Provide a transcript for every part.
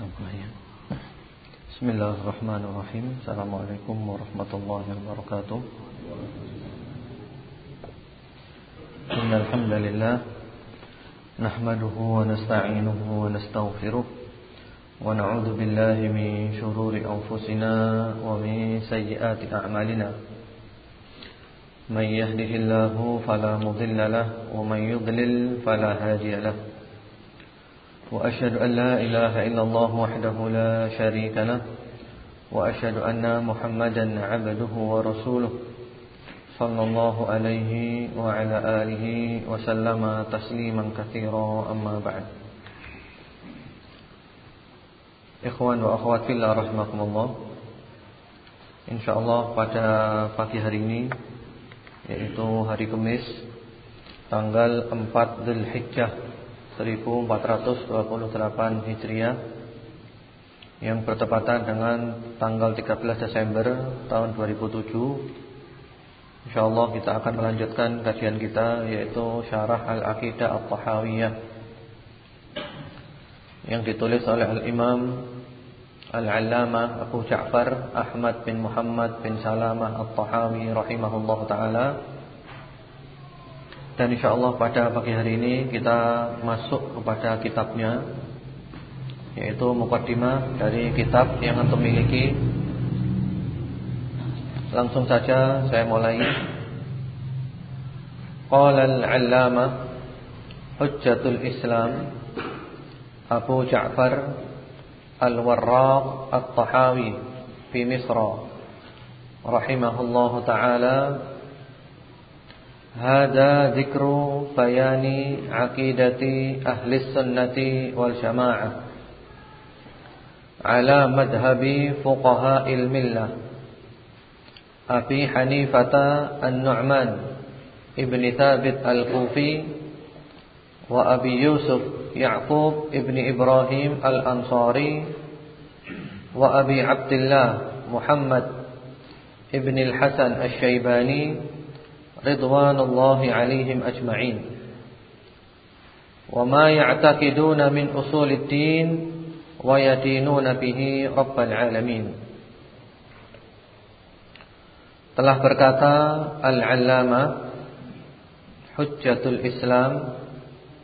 Bismillahirrahmanirrahim Assalamualaikum warahmatullahi wabarakatuh Innalhamdulillah Nahmaduhu wa nasta'inuhu wa nasta'ufiruh Wa na'udhu billahi min syururi anfusina Wa min sayyiati a'malina Man yahdihillahu falamudillalah Wa man yudlil falahadiyalah وأشهد أن لا إله إلا الله وحده لا شريك له وأشهد أن محمدا عبده ورسوله صلى الله عليه وعلى آله وسلم تسليما كثيرا أما بعد إخوان وأخوات الله رحمكم الله إن شاء الله pada pagi hari ini yaitu hari Kamis tanggal 4 Zulhijjah 1428 Hijriah yang bertepatan dengan tanggal 13 Desember tahun 2007 InsyaAllah kita akan melanjutkan kajian kita yaitu Syarah Al-Aqidah Al-Tahawiyah yang ditulis oleh Al-Imam Al-Allamah Abu Ja'far Ahmad bin Muhammad bin Salamah Al-Tahawi rahimahullah ta'ala dan insya Allah pada pagi hari ini kita masuk kepada kitabnya Yaitu Muqaddimah dari kitab yang antum miliki. Langsung saja saya mulai. Qala al-allama Hujjatul Islam Abu Ja'far Al-Warraq Al-Tahawi Fi Misra. Rahimahullahu ta'ala هذا ذكر بيان عقيدة أهل السنة والجماعة على مذهب فقهاء الملة. أبي حنيفة النعمان ابن ثابت الكوفي وأبي يوسف يعقوب ابن إبراهيم الأنصاري وأبي عبد الله محمد ابن الحسن الشيباني ridwanullahi alaihim ajma'in. Wa ma ya'taqiduna min usuliddin wa yadinuna bihi rabbal alamin. Telah berkata al-allama hujjatul islam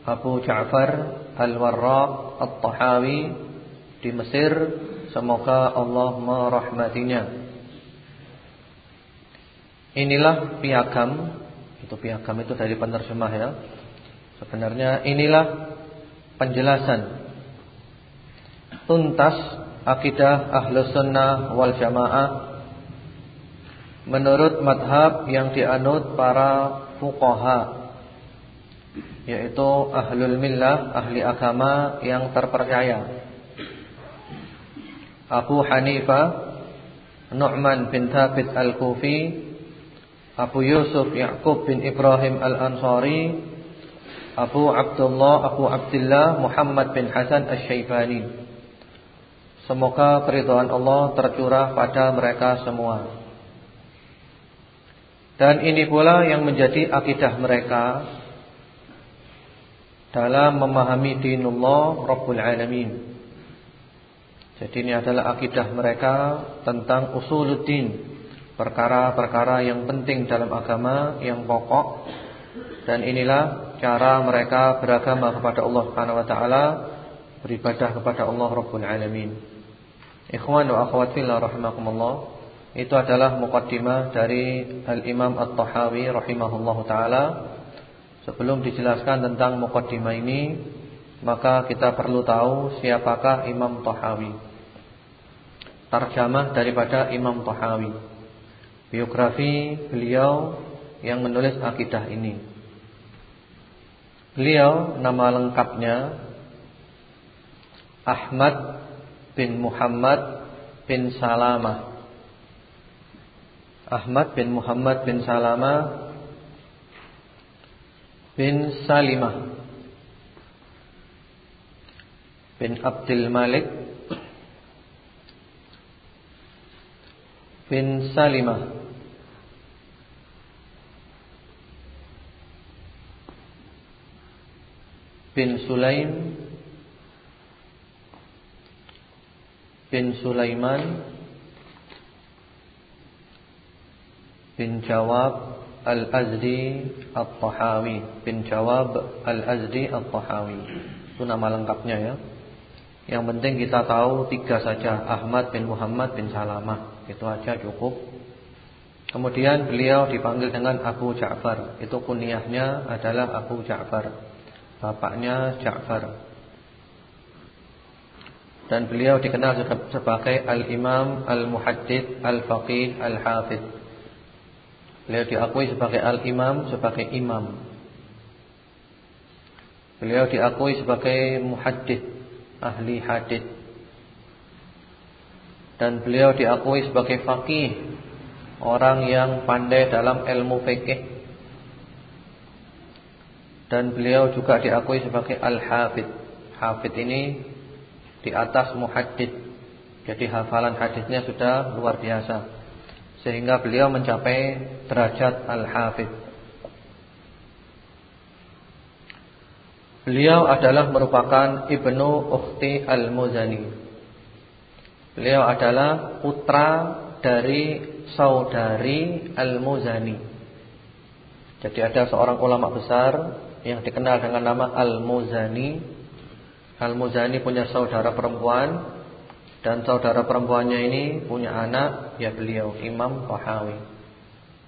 Abu Ja'far al-Warraq at-Tahawi di Mesir. Semoga Allah merahmatinya Inilah piagam Itu piagam itu dari penerjemah ya. Sebenarnya inilah penjelasan. Tuntas akidah ahlus sunnah wal jamaah Menurut madhab yang dianut para fuqaha Yaitu ahlul millah, ahli agama yang terpercaya. Abu Hanifah Nu'man bin Thabit al-Kufi Abu Yusuf Ya'qub bin Ibrahim Al-Ansari Abu Abdullah Abu Abdullah Muhammad bin Hasan Asy-Syaibani Semoga keridhaan Allah tercurah pada mereka semua. Dan ini pula yang menjadi akidah mereka Dalam memahami dinullah Rabbul Alamin. Jadi ini adalah akidah mereka Tentang usuluddin perkara-perkara yang penting dalam agama yang pokok dan inilah cara mereka beragama kepada Allah Subhanahu wa taala, beribadah kepada Allah Rabbul Alamin. Ikhwan wa akhwat fillah. Itu adalah mukaddimah dari Al-Imam At-Tahawi rahimahullahu taala. Sebelum dijelaskan tentang mukaddimah ini, maka kita perlu tahu siapakah Imam Tahawi. Tarjamah daripada Imam Tahawi biografi beliau yang menulis akidah ini. Beliau nama lengkapnya Ahmad bin Muhammad bin Salama. Ahmad bin Muhammad bin Salama bin Salimah bin Abdul Malik bin Salimah bin Sulaim bin Sulaiman bin Jawab Al-Azdi At-Tahawi bin Jawab Al-Azdi At-Tahawi Itu nama lengkapnya ya. Yang penting kita tahu tiga saja Ahmad bin Muhammad bin Salamah. Itu aja cukup. Kemudian beliau dipanggil dengan Abu Ja'far. Itu kunyahnya adalah Abu Ja'far Bapaknya Ja'far. Dan beliau dikenal sebagai Al-Imam Al-Muhaddid Al-Faqih Al-Hafid Beliau diakui sebagai Al-Imam Sebagai imam. Beliau diakui sebagai Muhaddid Ahli hadith. Dan beliau diakui sebagai Faqih orang yang pandai dalam ilmu fikih dan beliau juga diakui sebagai al-hafid. Hafid ini di atas muhaddid. Jadi hafalan hadisnya sudah luar biasa. Sehingga beliau mencapai derajat al-hafid. Beliau adalah merupakan ibnu ukhti al-Muzani. Beliau adalah putra dari saudari Al-Muzani. Jadi ada seorang ulama besar yang dikenal dengan nama Al-Muzani. Al-Muzani punya saudara perempuan dan saudara perempuannya ini punya anak ya beliau Imam Tahawi.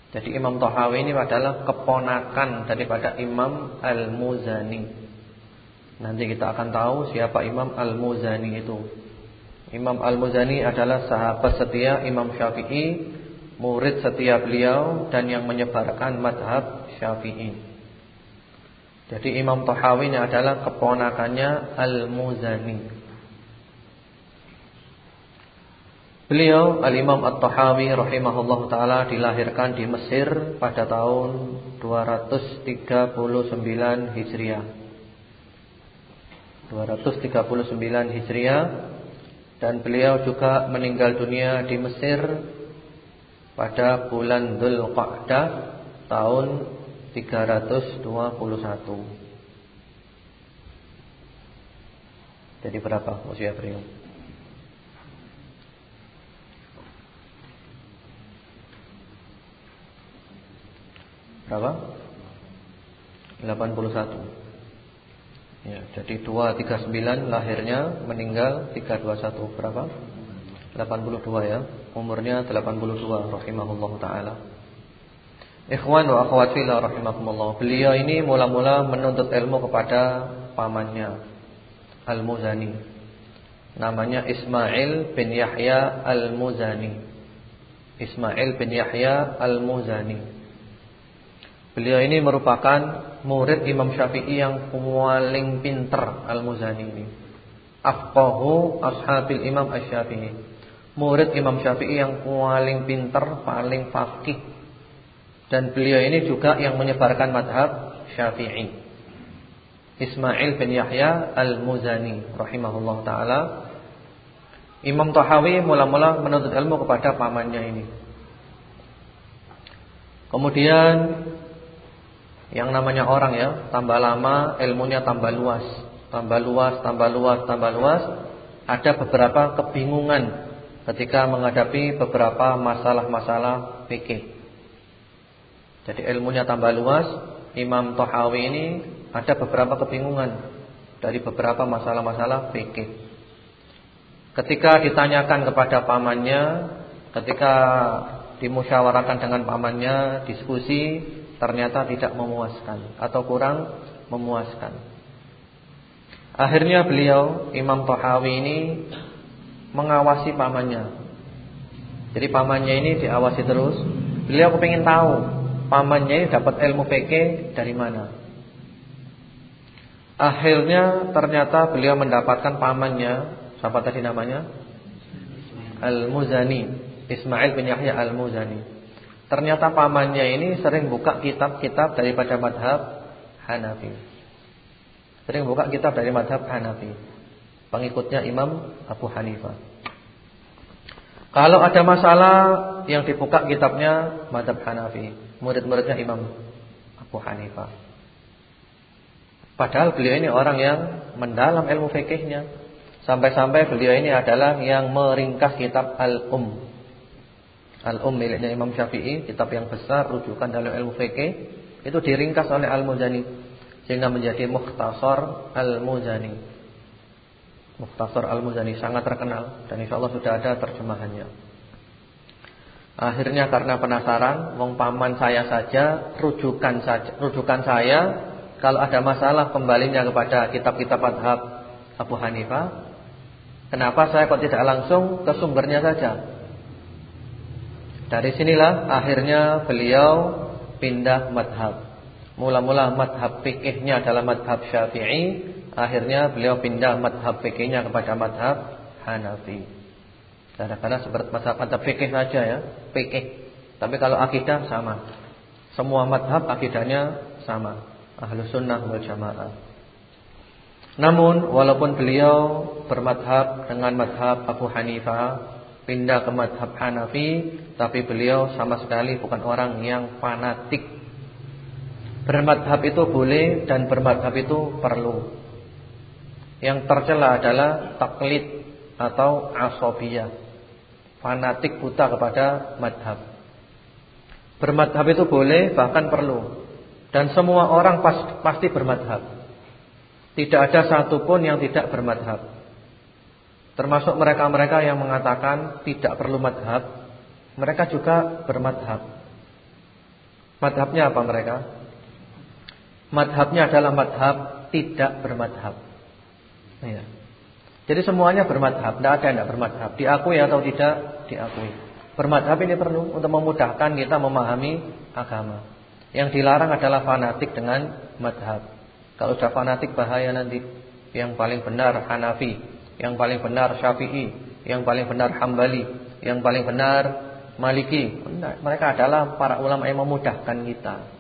Jadi Imam Tahawi ini adalah keponakan daripada Imam Al-Muzani. Nanti kita akan tahu siapa Imam Al-Muzani itu. Imam Al-Muzani adalah sahabat setia Imam Syafi'i murid setia beliau dan yang menyebarkan madhab syafi'i. Jadi Imam Tahawi ini adalah keponakannya Al-Muzani. Beliau Al-Imam At-Tahawi rahimahullah ta'ala dilahirkan di Mesir pada tahun 239 Hijriah 239 Hijriah Dan beliau juga meninggal dunia di Mesir pada bulan Dhul Qa'dah tahun 321. Jadi berapa usia beliau? Berapa? 81. Ya, jadi 239 lahirnya, meninggal 321. Berapa? 82 ya. Umurnya 82 rahimahullah taala. Ikhwan wa akhwat fillah rahimakumullah. Beliau ini mula-mula menuntut ilmu kepada pamannya Al-Muzani. Namanya Ismail bin Yahya Al-Muzani. Ismail bin Yahya Al-Muzani. Beliau ini merupakan murid Imam Syafi'i yang paling pintar Al-Muzani ini. Afqahu ashabil Imam Asy-Syafi'i murid Imam Syafi'i yang paling pintar, paling fakih. Dan beliau ini juga yang menyebarkan madhab Syafi'i. Ismail bin Yahya Al-Muzani rahimahullah taala. Imam Tahawi mula-mula menuntut ilmu kepada pamannya ini. Kemudian yang namanya orang ya, tambah lama ilmunya tambah luas, tambah luas, tambah luas, tambah luas. Ada beberapa kebingungan ketika menghadapi beberapa masalah-masalah fikih. Jadi ilmunya tambah luas, Imam Tahawi ini ada beberapa kebingungan dari beberapa masalah-masalah fikih. Ketika ditanyakan kepada pamannya, ketika dimusyawarakan dengan pamannya, diskusi ternyata tidak memuaskan atau kurang memuaskan. Akhirnya beliau Imam Tahawi ini mengawasi pamannya. Jadi pamannya ini diawasi terus. Beliau kepingin tahu pamannya ini dapat ilmu fikih dari mana. Akhirnya ternyata beliau mendapatkan pamannya, siapa tadi namanya? Al-Muzani, Ismail bin Yahya Al-Muzani. Ternyata pamannya ini sering buka kitab-kitab daripada madhab Hanafi. Sering buka kitab dari madhab Hanafi pengikutnya Imam Abu Hanifah. Kalau ada masalah yang dibuka kitabnya Madhab Hanafi, murid-muridnya Imam Abu Hanifah. Padahal beliau ini orang yang mendalam ilmu fikihnya. Sampai-sampai beliau ini adalah yang meringkas kitab Al-Um. Al-Um miliknya Imam Syafi'i, kitab yang besar rujukan dalam ilmu fikih, itu diringkas oleh Al-Muzani sehingga menjadi Mukhtasar Al-Muzani. Mukhtasar Al-Muzani sangat terkenal dan insyaallah sudah ada terjemahannya. Akhirnya karena penasaran, wong paman saya saja rujukan saja, rujukan saya kalau ada masalah kembalinya kepada kitab-kitab madhab Abu Hanifah Kenapa saya kok tidak langsung ke sumbernya saja? Dari sinilah akhirnya beliau pindah madhab. Mula-mula madhab fikihnya adalah madhab syafi'i. Akhirnya beliau pindah madhab fikihnya kepada madhab Hanafi. Karena seperti madhab, madhab fikih saja ya. Fikih. Tapi kalau akidah sama. Semua madhab akidahnya sama. Ahlu sunnah wal jamaah. Namun walaupun beliau bermadhab dengan madhab Abu Hanifah Pindah ke madhab Hanafi Tapi beliau sama sekali bukan orang yang fanatik Bermadhab itu boleh dan bermadhab itu perlu Yang tercela adalah taklid atau asobiyah Fanatik buta kepada madhab. Bermadhab itu boleh bahkan perlu. Dan semua orang pasti bermadhab. Tidak ada satupun yang tidak bermadhab. Termasuk mereka-mereka yang mengatakan tidak perlu madhab Mereka juga bermadhab. Madhabnya apa mereka? Madhabnya adalah madhab tidak bermadhab. Ya. Jadi semuanya bermadhab Tidak ada yang tidak bermadhab Diakui atau tidak diakui Bermadhab ini perlu untuk memudahkan kita memahami agama Yang dilarang adalah fanatik dengan madhab kalau sudah fanatik bahaya nanti. Yang paling benar Hanafi, yang paling benar Syafi'i, yang paling benar Hambali, yang paling benar Maliki. Mereka adalah para ulama yang memudahkan kita.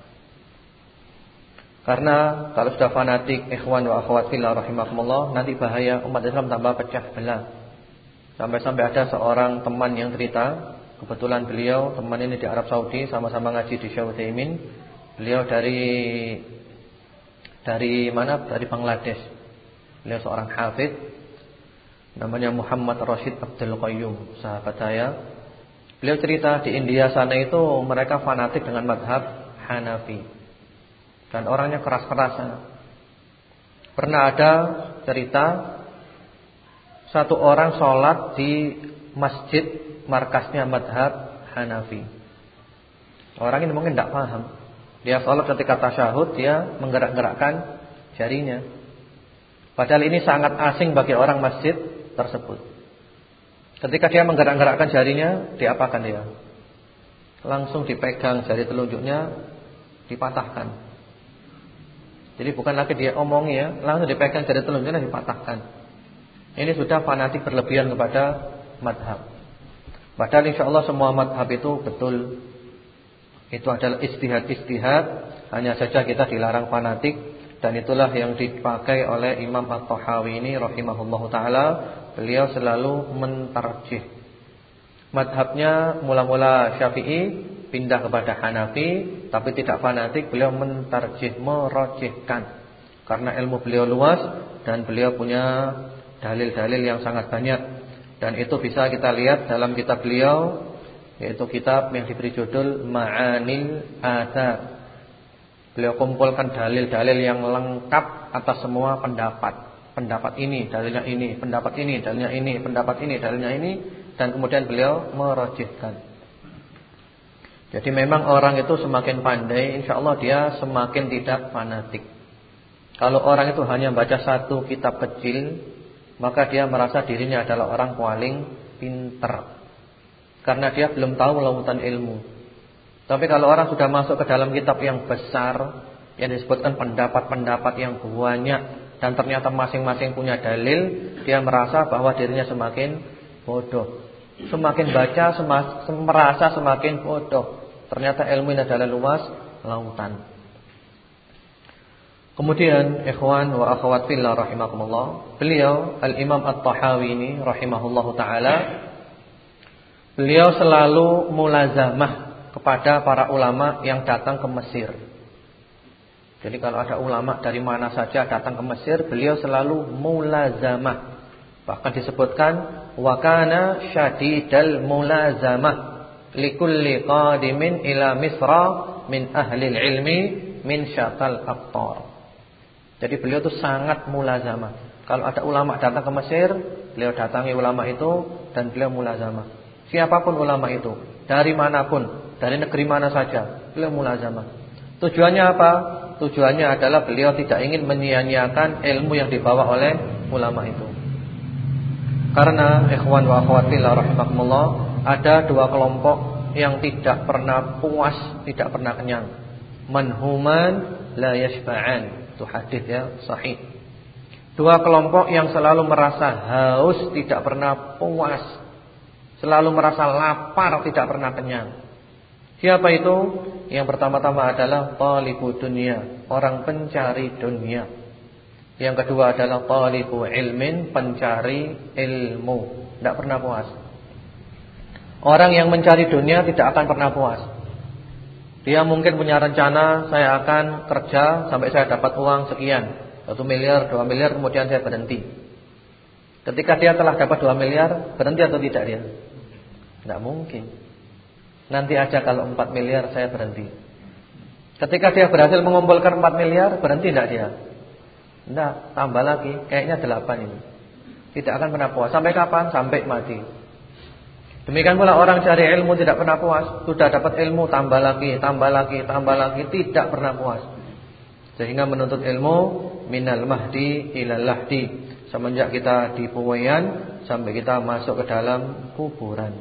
Karena kalau sudah fanatik ikhwan wa akhwat fillah rahimakumullah, nanti bahaya umat Islam tambah pecah belah. Sampai-sampai ada seorang teman yang cerita, kebetulan beliau teman ini di Arab Saudi sama-sama ngaji di Syauthaimin. Beliau dari dari mana? Dari Bangladesh. Beliau seorang hafid namanya Muhammad Rashid Abdul Qayyum, sahabat saya. Beliau cerita di India sana itu mereka fanatik dengan madhab Hanafi. Dan orangnya keras-keras sana. Pernah ada cerita satu orang sholat di masjid markasnya madhab Hanafi. Orang ini mungkin tidak paham. Dia sholat ketika tasyahud Dia menggerak-gerakkan jarinya Padahal ini sangat asing bagi orang masjid tersebut Ketika dia menggerak-gerakkan jarinya Diapakan dia? Langsung dipegang jari telunjuknya Dipatahkan Jadi bukan lagi dia omongi ya Langsung dipegang jari telunjuknya dipatahkan. Ini sudah fanatik berlebihan kepada madhab. Padahal insya Allah semua madhab itu betul. Itu adalah istihad-istihad Hanya saja kita dilarang fanatik Dan itulah yang dipakai oleh Imam At-Tahawi ini Rahimahullah ta'ala. Beliau selalu mentarjih. Madhabnya mula-mula syafi'i Pindah kepada Hanafi Tapi tidak fanatik Beliau mentarjih, merojihkan Karena ilmu beliau luas Dan beliau punya dalil-dalil yang sangat banyak Dan itu bisa kita lihat dalam kitab beliau yaitu kitab yang diberi judul Ma'anil Athar. Beliau kumpulkan dalil-dalil yang lengkap atas semua pendapat. Pendapat ini, dalilnya ini, pendapat ini, dalilnya ini, pendapat ini, dalilnya ini dan kemudian beliau merojihkan. Jadi memang orang itu semakin pandai, insya Allah dia semakin tidak fanatik. Kalau orang itu hanya baca satu kitab kecil, maka dia merasa dirinya adalah orang paling pintar. Karena dia belum tahu lautan ilmu Tapi kalau orang sudah masuk ke dalam kitab yang besar Yang disebutkan pendapat-pendapat yang banyak Dan ternyata masing-masing punya dalil Dia merasa bahwa dirinya semakin bodoh Semakin baca semas, merasa semakin bodoh Ternyata ilmu ini adalah luas lautan Kemudian ikhwan wa akhwat fillah rahimakumullah, beliau Al-Imam At-Tahawi ini rahimahullahu taala Beliau selalu mulazamah kepada para ulama yang datang ke Mesir. Jadi kalau ada ulama dari mana saja datang ke Mesir, beliau selalu mulazamah. Bahkan disebutkan wa kana syadidal mulazamah likulli qadimin ila Misra min ahli ilmi min syatal aqtar. Jadi beliau itu sangat mulazamah. Kalau ada ulama datang ke Mesir, beliau datangi ulama itu dan beliau mulazamah. Siapa pun ulama itu, dari mana pun, dari negeri mana saja, beliau mulazamah. Tujuannya apa? Tujuannya adalah beliau tidak ingin menyia-nyiakan ilmu yang dibawa oleh ulama itu. Karena ikhwan wa akhwat fillah rahimakumullah, ada dua kelompok yang tidak pernah puas, tidak pernah kenyang. Manhuman la yashba'an. Itu hadis ya, sahih. Dua kelompok yang selalu merasa haus, tidak pernah puas. Selalu merasa lapar, tidak pernah kenyang. Siapa itu? Yang pertama-tama adalah talibu dunia, orang pencari dunia. Yang kedua adalah talibu ilmin, pencari ilmu. Tidak pernah puas. Orang yang mencari dunia tidak akan pernah puas. Dia mungkin punya rencana, saya akan kerja sampai saya dapat uang sekian. Satu miliar, dua miliar, kemudian saya berhenti. Ketika dia telah dapat dua miliar, berhenti atau tidak dia? Tidak mungkin. Nanti aja kalau 4 miliar saya berhenti. Ketika dia berhasil mengumpulkan 4 miliar, berhenti tidak dia? Tidak, tambah lagi, kayaknya 8 ini. Tidak akan pernah puas. Sampai kapan? Sampai mati. Demikian pula orang cari ilmu tidak pernah puas. Sudah dapat ilmu, tambah lagi, tambah lagi, tambah lagi, tidak pernah puas. Sehingga menuntut ilmu minal mahdi ilal lahdi. Semenjak kita di Puwayan sampai kita masuk ke dalam kuburan.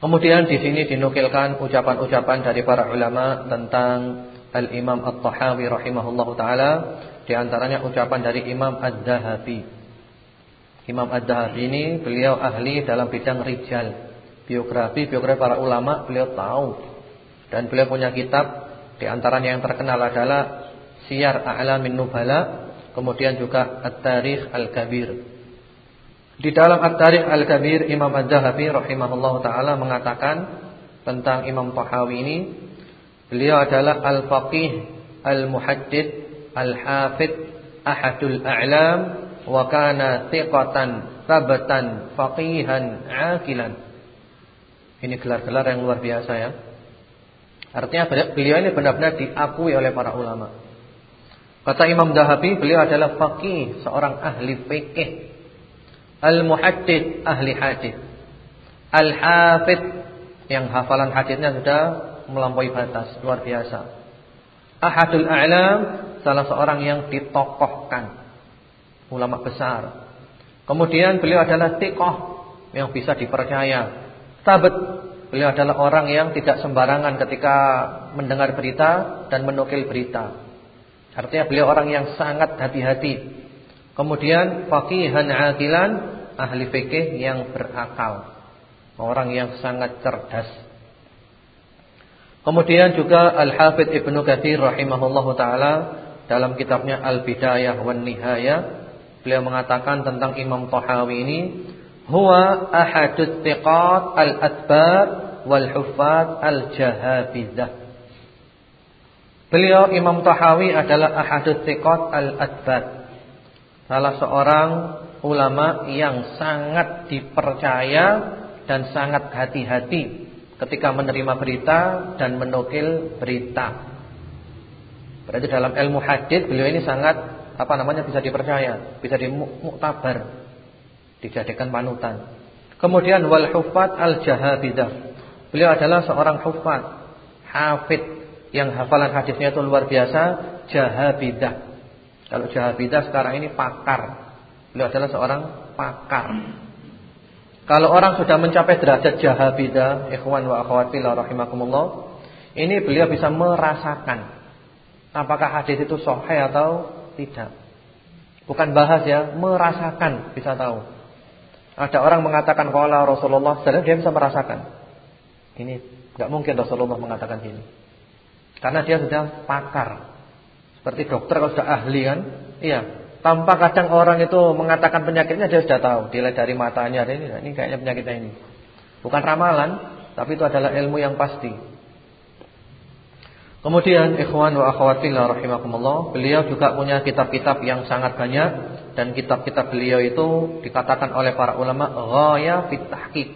Kemudian di sini dinukilkan ucapan-ucapan dari para ulama tentang Al-Imam At-Tahawi rahimahullahu taala, di antaranya ucapan dari Imam Ad-Dahabi. Imam Ad-Dahabi ini beliau ahli dalam bidang rijal. Biografi biografi para ulama beliau tahu. Dan beliau punya kitab di antaranya yang terkenal adalah Siyar A'lamin Nubala, kemudian juga At-Tarikh Al-Kabir. Di dalam At-Tarikh Al-Kabir Imam Az-Zahabi rahimahullahu taala mengatakan tentang Imam Tahawi ini beliau adalah al-faqih, al-muhaddits, al-hafidz, ahadul a'lam wa kana thiqatan, thabatan, faqihan, aqilan. Ini gelar-gelar yang luar biasa ya. Artinya beliau ini benar-benar diakui oleh para ulama. Kata Imam Zahabi, beliau adalah faqih, seorang ahli fikih Al-muhaddid ahli hadis. Al-hafid yang hafalan hadisnya sudah melampaui batas, luar biasa. Ahadul a'lam salah seorang yang ditokohkan. Ulama besar. Kemudian beliau adalah tiqah yang bisa dipercaya. Tabat beliau adalah orang yang tidak sembarangan ketika mendengar berita dan menukil berita. Artinya beliau orang yang sangat hati-hati. Kemudian faqihan aqilan ahli fikih yang berakal, orang yang sangat cerdas. Kemudian juga Al-Hafidh Ibnu Katsir rahimahullahu taala dalam kitabnya Al-Bidayah wan Nihayah beliau mengatakan tentang Imam Tahawi ini huwa ahadut thiqat al-atbar wal huffaz al-jahabizah. Beliau Imam Tahawi adalah ahadut thiqat al-atbar. Salah seorang ulama yang sangat dipercaya dan sangat hati-hati ketika menerima berita dan menukil berita. Berarti dalam ilmu hadis beliau ini sangat apa namanya bisa dipercaya, bisa dimuktabar, dijadikan panutan. Kemudian wal hufat al jahabidah. Beliau adalah seorang hufat, hafid yang hafalan hadisnya itu luar biasa, jahabidah. Kalau jahabidah sekarang ini pakar Beliau adalah seorang pakar. Kalau orang sudah mencapai derajat jahabida, ikhwan wa akhwat fillah rahimakumullah, ini beliau bisa merasakan apakah hadis itu sahih atau tidak. Bukan bahas ya, merasakan bisa tahu. Ada orang mengatakan qala Rasulullah sallallahu dia bisa merasakan. Ini enggak mungkin Rasulullah mengatakan ini. Karena dia sudah pakar. Seperti dokter kalau sudah ahli kan? Iya, tanpa kadang orang itu mengatakan penyakitnya dia sudah tahu, dilihat dari matanya ini ini kayaknya penyakitnya ini. Bukan ramalan, tapi itu adalah ilmu yang pasti. Kemudian ikhwan wa akhwati rahimakumullah, beliau juga punya kitab-kitab yang sangat banyak dan kitab-kitab beliau itu dikatakan oleh para ulama ghaya fit tahqiq,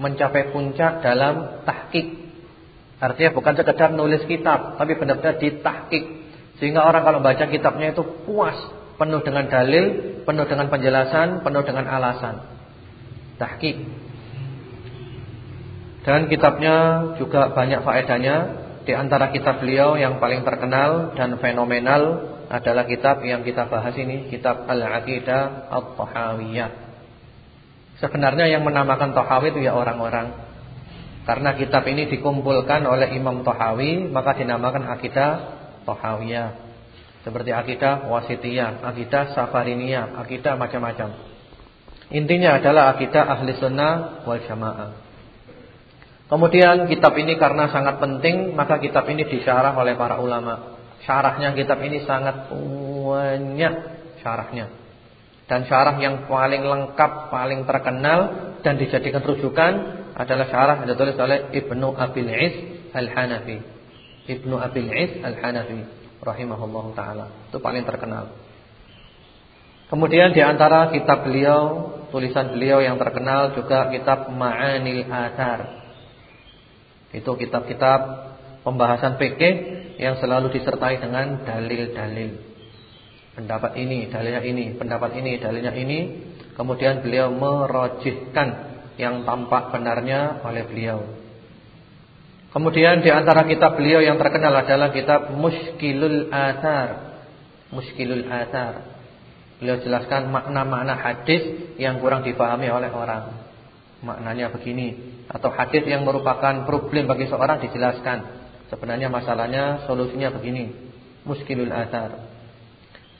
mencapai puncak dalam tahqiq. Artinya bukan sekedar nulis kitab, tapi benar-benar ditahqiq. Sehingga orang kalau baca kitabnya itu puas, penuh dengan dalil, penuh dengan penjelasan, penuh dengan alasan. Tahqiq. Dan kitabnya juga banyak faedahnya di antara kitab beliau yang paling terkenal dan fenomenal adalah kitab yang kita bahas ini, kitab Al-Aqidah At-Tahawiyah. Sebenarnya yang menamakan Tahawi itu ya orang-orang. Karena kitab ini dikumpulkan oleh Imam Tahawi, maka dinamakan Aqidah Tahawiyah. Seperti akidah wasitiyah, akidah safariniyah, akidah macam-macam. Intinya adalah akidah ahli sunnah wal jamaah. Kemudian kitab ini karena sangat penting maka kitab ini disyarah oleh para ulama. Syarahnya kitab ini sangat banyak syarahnya. Dan syarah yang paling lengkap, paling terkenal dan dijadikan rujukan adalah syarah yang ditulis oleh Ibnu Abil Is Al-Hanafi. Ibnu Abil Is Al-Hanafi rahimahullah taala. Itu paling terkenal. Kemudian di antara kitab beliau, tulisan beliau yang terkenal juga kitab Ma'anil Athar itu kitab-kitab pembahasan fikih yang selalu disertai dengan dalil-dalil. Pendapat ini, dalilnya ini, pendapat ini, dalilnya ini. Kemudian beliau merojihkan yang tampak benarnya oleh beliau. Kemudian di antara kitab beliau yang terkenal adalah kitab Muskilul Athar. Muskilul Athar. Beliau jelaskan makna-makna hadis yang kurang dipahami oleh orang. Maknanya begini atau hadis yang merupakan problem bagi seorang dijelaskan. Sebenarnya masalahnya solusinya begini. Muskilul athar.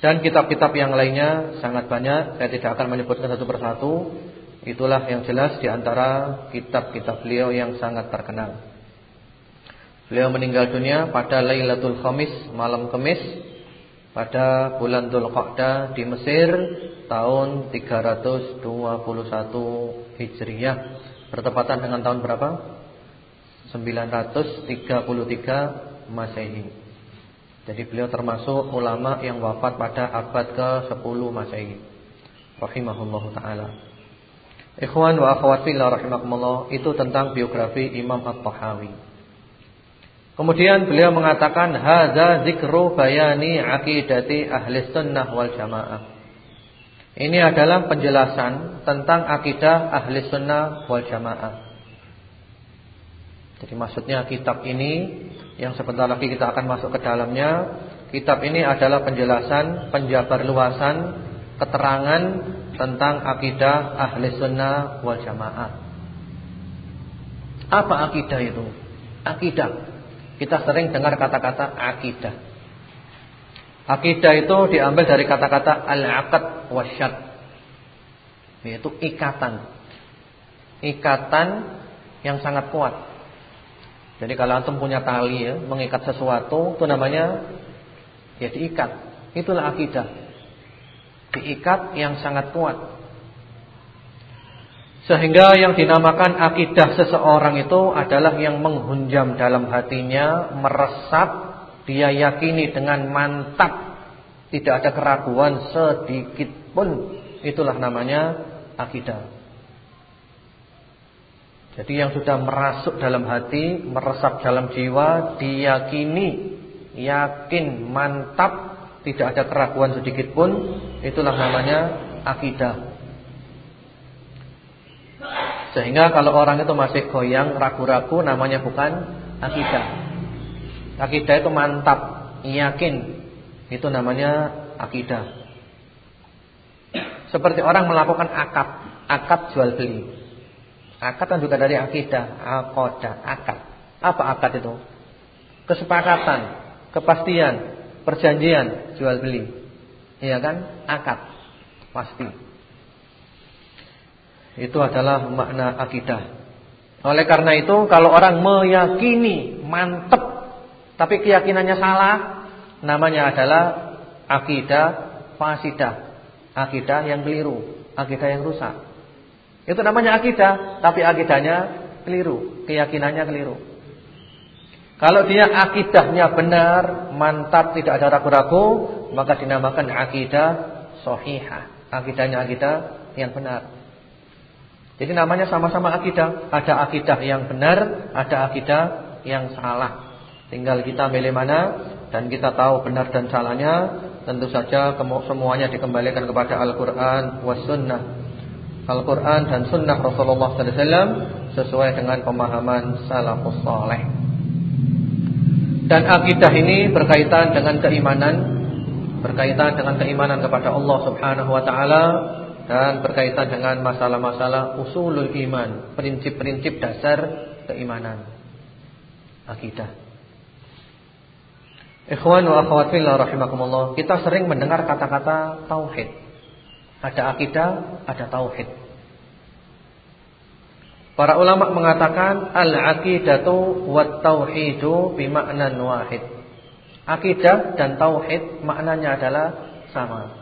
Dan kitab-kitab yang lainnya sangat banyak. Saya tidak akan menyebutkan satu persatu. Itulah yang jelas di antara kitab-kitab beliau yang sangat terkenal. Beliau meninggal dunia pada Lailatul Khamis, malam Kamis pada bulan Dzulqa'dah di Mesir tahun 321 Hijriah Bertepatan dengan tahun berapa? 933 Masehi. Jadi beliau termasuk ulama yang wafat pada abad ke-10 Masehi. Rahimahullah taala. Ikhwan wa akhwat fillah itu tentang biografi Imam At-Tahawi. Kemudian beliau mengatakan hadza zikru bayani aqidati ahli sunnah wal jamaah. Ini adalah penjelasan tentang akidah ahli sunnah wal jamaah. Jadi maksudnya kitab ini yang sebentar lagi kita akan masuk ke dalamnya. Kitab ini adalah penjelasan, penjabar luasan, keterangan tentang akidah ahli sunnah wal jamaah. Apa akidah itu? Akidah. Kita sering dengar kata-kata akidah. Akidah itu diambil dari kata-kata al-aqad wasyad. Yaitu ikatan. Ikatan yang sangat kuat. Jadi kalau antum punya tali ya, mengikat sesuatu itu namanya ya diikat. Itulah akidah. Diikat yang sangat kuat. Sehingga yang dinamakan akidah seseorang itu adalah yang menghunjam dalam hatinya, meresap dia yakini dengan mantap tidak ada keraguan sedikit pun itulah namanya akidah. Jadi yang sudah merasuk dalam hati, meresap dalam jiwa, diyakini, yakin, mantap, tidak ada keraguan sedikit pun, itulah namanya akidah. Sehingga kalau orang itu masih goyang, ragu-ragu, namanya bukan akidah. Akidah itu mantap, yakin. Itu namanya akidah. Seperti orang melakukan akad, akad jual beli. Akad kan juga dari akidah, akoda, akad. Apa akad itu? Kesepakatan, kepastian, perjanjian jual beli. Iya kan? Akad. Pasti. Itu adalah makna akidah. Oleh karena itu kalau orang meyakini mantap tapi keyakinannya salah, namanya adalah akidah fasidah, akidah yang keliru, akidah yang rusak. Itu namanya akidah, tapi akidahnya keliru, keyakinannya keliru. Kalau dia akidahnya benar, mantap, tidak ada ragu-ragu, maka dinamakan akidah sahihah. Akidahnya akidah yang benar. Jadi namanya sama-sama akidah. Ada akidah yang benar, ada akidah yang salah. Tinggal kita milih mana dan kita tahu benar dan salahnya. Tentu saja semuanya dikembalikan kepada Al-Quran was sunnah. Al-Quran dan sunnah Rasulullah SAW sesuai dengan pemahaman salafus saleh. Dan akidah ini berkaitan dengan keimanan, berkaitan dengan keimanan kepada Allah Subhanahu wa taala dan berkaitan dengan masalah-masalah usulul iman, prinsip-prinsip dasar keimanan. Akidah. Ikhwan wa akhwat fillah rahimakumullah, kita sering mendengar kata-kata tauhid. Ada akidah, ada tauhid. Para ulama mengatakan al-aqidatu wat tauhidu bima'nan wahid. Akidah dan tauhid maknanya adalah sama.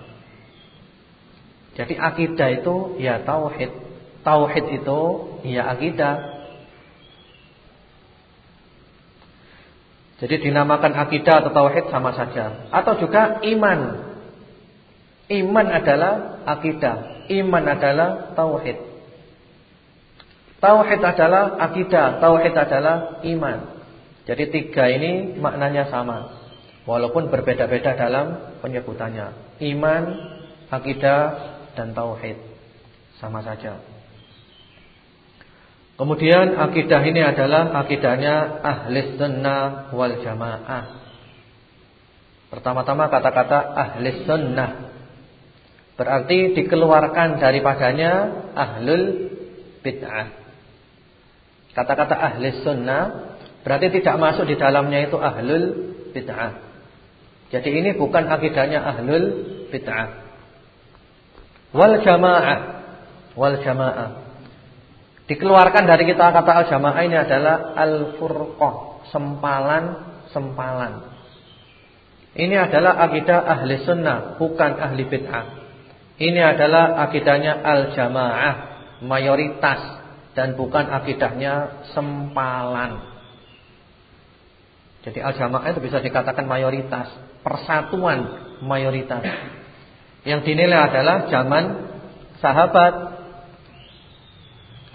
Jadi akidah itu ya tauhid. Tauhid itu ya akidah. Jadi dinamakan akidah atau tauhid sama saja. Atau juga iman. Iman adalah akidah. Iman adalah tauhid. Tauhid adalah akidah, tauhid adalah iman. Jadi tiga ini maknanya sama. Walaupun berbeda-beda dalam penyebutannya. Iman, akidah, dan tauhid sama saja. Kemudian akidah ini adalah akidahnya ahli sunnah wal jamaah. Pertama-tama kata-kata ahli sunnah berarti dikeluarkan daripadanya ahlul bid'ah. Kata-kata ahli sunnah berarti tidak masuk di dalamnya itu ahlul bid'ah. Jadi ini bukan akidahnya ahlul bid'ah. Wal jamaah. Wal jamaah. Dikeluarkan dari kita kata al jamaah ini adalah al furqah, sempalan-sempalan. Ini adalah akidah ahli sunnah, bukan ahli bid'ah. Ini adalah akidahnya al jamaah, mayoritas dan bukan akidahnya sempalan. Jadi al jamaah itu bisa dikatakan mayoritas, persatuan mayoritas. Yang dinilai adalah zaman sahabat.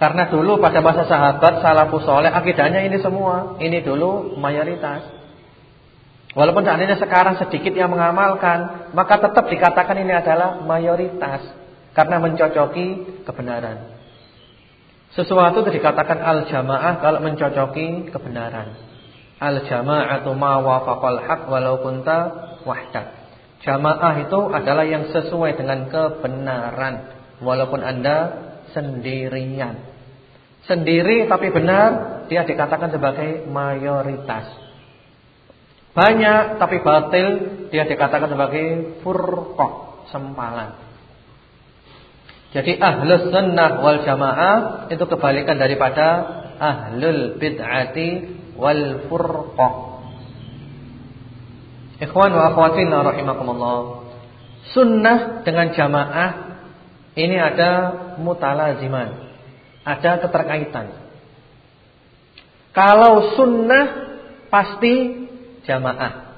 Karena dulu pada masa sahabat salafus soleh akidahnya ini semua. Ini dulu mayoritas. Walaupun seandainya sekarang sedikit yang mengamalkan, maka tetap dikatakan ini adalah mayoritas karena mencocoki kebenaran. Sesuatu itu dikatakan al-jamaah kalau mencocoki kebenaran. Al-jama'atu ma wafaqal haq walau kunta wahdak. Jamaah itu adalah yang sesuai dengan kebenaran walaupun Anda sendirian. Sendiri tapi benar, dia dikatakan sebagai mayoritas. Banyak tapi batil, dia dikatakan sebagai furqah, sempalan. Jadi ahlus sunnah wal jamaah itu kebalikan daripada ahlul bid'ati wal furqah. Ikhwan wa akhwatina rahimakumullah. Sunnah dengan jamaah ini ada mutalaziman. Ada keterkaitan. Kalau sunnah pasti jamaah.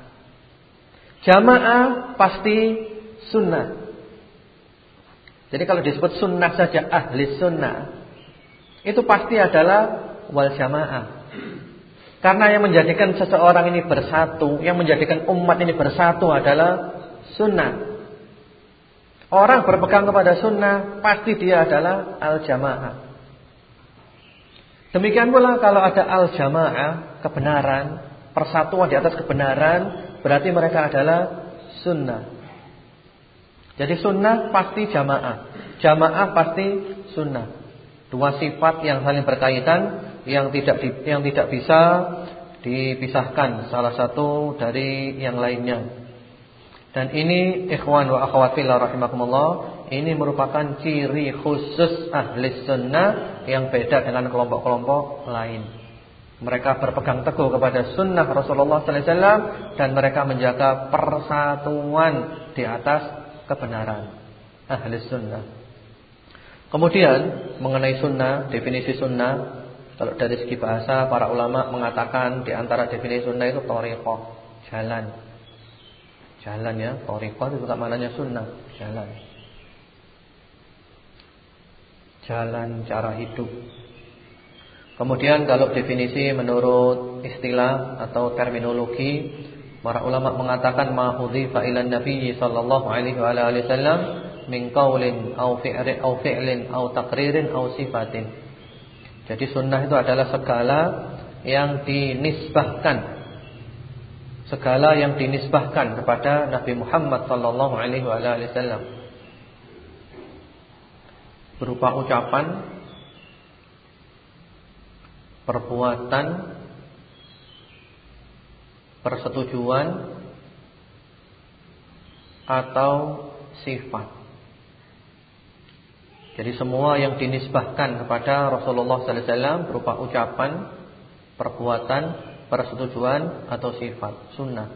Jamaah pasti sunnah. Jadi kalau disebut sunnah saja ahli sunnah itu pasti adalah wal jamaah. Karena yang menjadikan seseorang ini bersatu, yang menjadikan umat ini bersatu adalah sunnah. Orang berpegang kepada sunnah pasti dia adalah al-jamaah. Demikian pula kalau ada al-jamaah, kebenaran, persatuan di atas kebenaran, berarti mereka adalah sunnah. Jadi sunnah pasti jamaah, jamaah pasti sunnah. Dua sifat yang saling berkaitan yang tidak di, yang tidak bisa dipisahkan salah satu dari yang lainnya. Dan ini ikhwan wa akhwat fillah rahimakumullah, ini merupakan ciri khusus ahli sunnah yang beda dengan kelompok-kelompok lain. Mereka berpegang teguh kepada sunnah Rasulullah sallallahu alaihi wasallam dan mereka menjaga persatuan di atas kebenaran. Ahli sunnah. Kemudian mengenai sunnah, definisi sunnah Kalau dari segi bahasa para ulama mengatakan di antara definisi sunnah itu thariqah, jalan. Jalan ya, thariqah itu juga maknanya sunnah, jalan. Jalan cara hidup. Kemudian kalau definisi menurut istilah atau terminologi para ulama mengatakan ma udhifa ila nabi sallallahu alaihi wa alihi wasallam min qaulin au fi'lin au fi'lin au taqririn au sifatin. Jadi sunnah itu adalah segala yang dinisbahkan segala yang dinisbahkan kepada Nabi Muhammad sallallahu alaihi wasallam berupa ucapan, perbuatan, persetujuan atau sifat. Jadi semua yang dinisbahkan kepada Rasulullah sallallahu alaihi wasallam berupa ucapan, perbuatan, persetujuan atau sifat sunnah.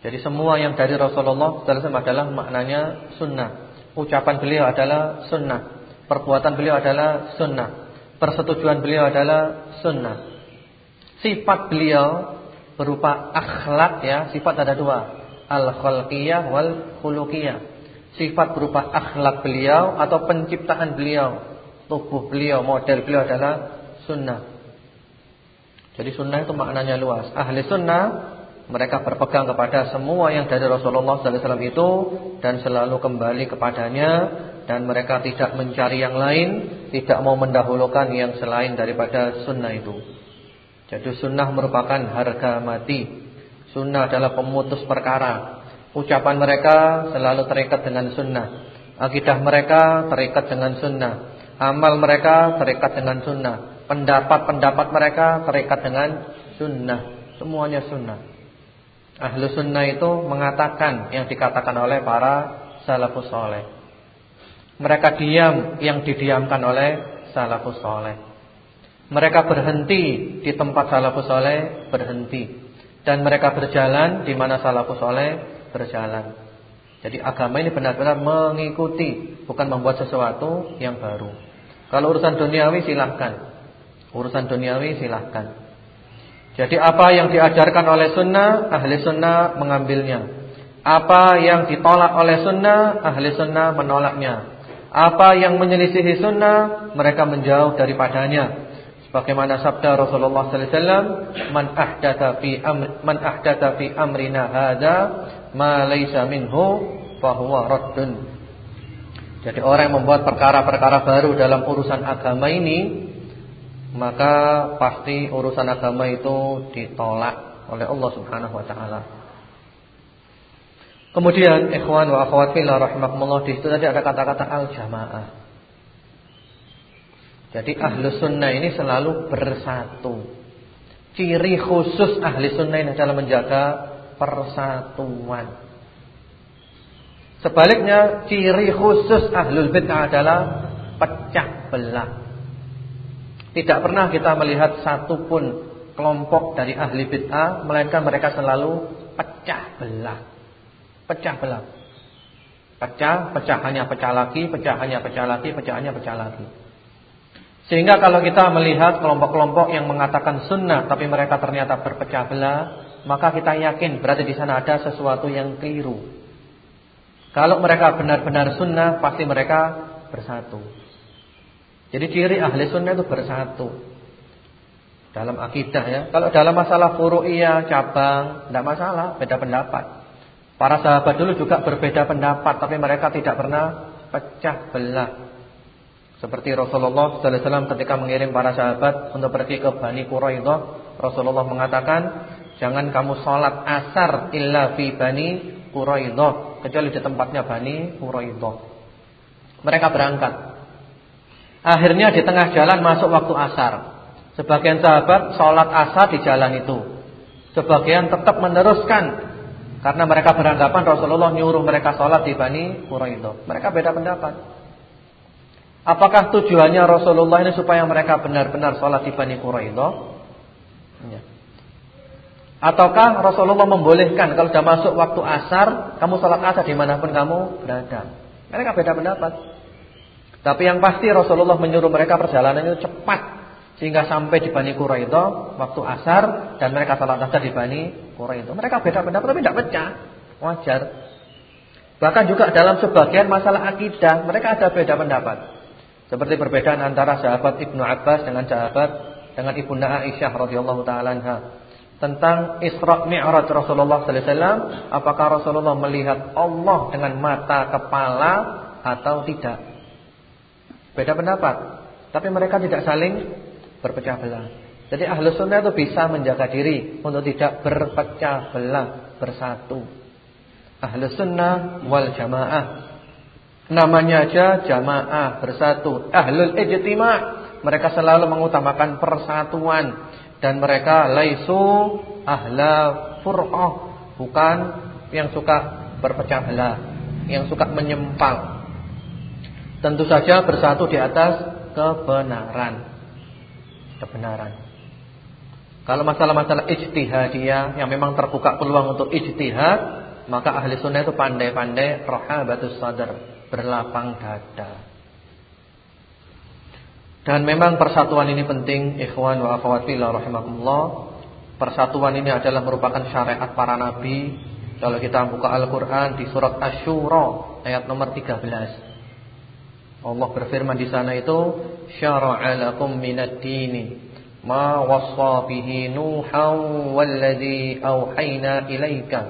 Jadi semua yang dari Rasulullah wasallam adalah maknanya sunnah. Ucapan beliau adalah sunnah, perbuatan beliau adalah sunnah, persetujuan beliau adalah sunnah. Sifat beliau berupa akhlak ya, sifat ada dua, al-khalqiyah wal khuluqiyah sifat berupa akhlak beliau atau penciptaan beliau, tubuh beliau, model beliau adalah sunnah. Jadi sunnah itu maknanya luas. Ahli sunnah mereka berpegang kepada semua yang dari Rasulullah SAW itu dan selalu kembali kepadanya dan mereka tidak mencari yang lain, tidak mau mendahulukan yang selain daripada sunnah itu. Jadi sunnah merupakan harga mati. Sunnah adalah pemutus perkara. Ucapan mereka selalu terikat dengan sunnah Akidah mereka terikat dengan sunnah Amal mereka terikat dengan sunnah Pendapat-pendapat mereka terikat dengan sunnah Semuanya sunnah Ahlu sunnah itu mengatakan Yang dikatakan oleh para salafus soleh Mereka diam yang didiamkan oleh salafus soleh Mereka berhenti di tempat salafus soleh Berhenti Dan mereka berjalan di mana salafus soleh berjalan. Jadi agama ini benar-benar mengikuti, bukan membuat sesuatu yang baru. Kalau urusan duniawi silahkan. Urusan duniawi silahkan. Jadi apa yang diajarkan oleh sunnah, ahli sunnah mengambilnya. Apa yang ditolak oleh sunnah, ahli sunnah menolaknya. Apa yang menyelisihi sunnah, mereka menjauh daripadanya. Sebagaimana sabda Rasulullah sallallahu alaihi wasallam, "Man ahdatsa fi amr man ahdatsa fi amrina hadza ma laisa minhu fahuwa raddun. Jadi orang yang membuat perkara-perkara baru dalam urusan agama ini maka pasti urusan agama itu ditolak oleh Allah Subhanahu wa taala. Kemudian ikhwan wa akhwat fillah rahimakumullah di situ tadi ada kata-kata al-jamaah. Jadi ahlu sunnah ini selalu bersatu. Ciri khusus ahli sunnah ini adalah menjaga persatuan. Sebaliknya ciri khusus ahlul bid'ah adalah pecah belah. Tidak pernah kita melihat satupun kelompok dari ahli bid'ah melainkan mereka selalu pecah belah. Pecah belah. Pecah, pecahannya pecah lagi, pecahannya pecah lagi, pecahannya pecah lagi. Sehingga kalau kita melihat kelompok-kelompok yang mengatakan sunnah tapi mereka ternyata berpecah belah, maka kita yakin berarti di sana ada sesuatu yang keliru. Kalau mereka benar-benar sunnah, pasti mereka bersatu. Jadi ciri ahli sunnah itu bersatu dalam akidah ya. Kalau dalam masalah furu'iyah, cabang, tidak masalah, beda pendapat. Para sahabat dulu juga berbeda pendapat, tapi mereka tidak pernah pecah belah. Seperti Rasulullah SAW ketika mengirim para sahabat untuk pergi ke Bani Quraidah, Rasulullah mengatakan, Jangan kamu sholat asar illa fi Bani Quraidah, kecuali di tempatnya Bani Quraidah. Mereka berangkat. Akhirnya di tengah jalan masuk waktu asar. Sebagian sahabat sholat asar di jalan itu. Sebagian tetap meneruskan karena mereka beranggapan Rasulullah nyuruh mereka sholat di Bani Quraidah. Mereka beda pendapat. Apakah tujuannya Rasulullah ini supaya mereka benar-benar sholat di Bani Quraidah? Ya. Ataukah Rasulullah membolehkan kalau sudah masuk waktu asar, kamu sholat asar di mana pun kamu berada. Mereka beda pendapat. Tapi yang pasti Rasulullah menyuruh mereka perjalanan itu cepat. Sehingga sampai di Bani Quraidah waktu asar dan mereka salat asar di Bani Quraidah. Mereka beda pendapat tapi tidak pecah. Wajar. Bahkan juga dalam sebagian masalah akidah mereka ada beda pendapat. Seperti perbedaan antara sahabat Ibnu Abbas dengan sahabat dengan Ibunda Aisyah radhiyallahu taala tentang Isra Mi'raj Rasulullah sallallahu alaihi wasallam, apakah Rasulullah melihat Allah dengan mata kepala atau tidak? Beda pendapat. Tapi mereka tidak saling berpecah belah. Jadi ahlu sunnah itu bisa menjaga diri untuk tidak berpecah belah, bersatu. Ahlu sunnah wal jamaah. Namanya aja jamaah bersatu. Ahlul ijtima' mereka selalu mengutamakan persatuan dan mereka laisu ahla furqah, bukan yang suka berpecah belah, yang suka menyempal. Tentu saja bersatu di atas kebenaran kebenaran. Kalau masalah-masalah ijtihadiyah yang memang terbuka peluang untuk ijtihad, maka ahli sunnah itu pandai-pandai rahabatus sadar, berlapang dada. Dan memang persatuan ini penting, ikhwan wa akhwat fillah. Persatuan ini adalah merupakan syariat para nabi. Kalau kita buka Al-Qur'an di surat Asy-Syura ayat nomor 13. Allah berfirman di sana itu syara'a lakum minad dini ma wassa bihi nuhan walladhi auhayna ilaika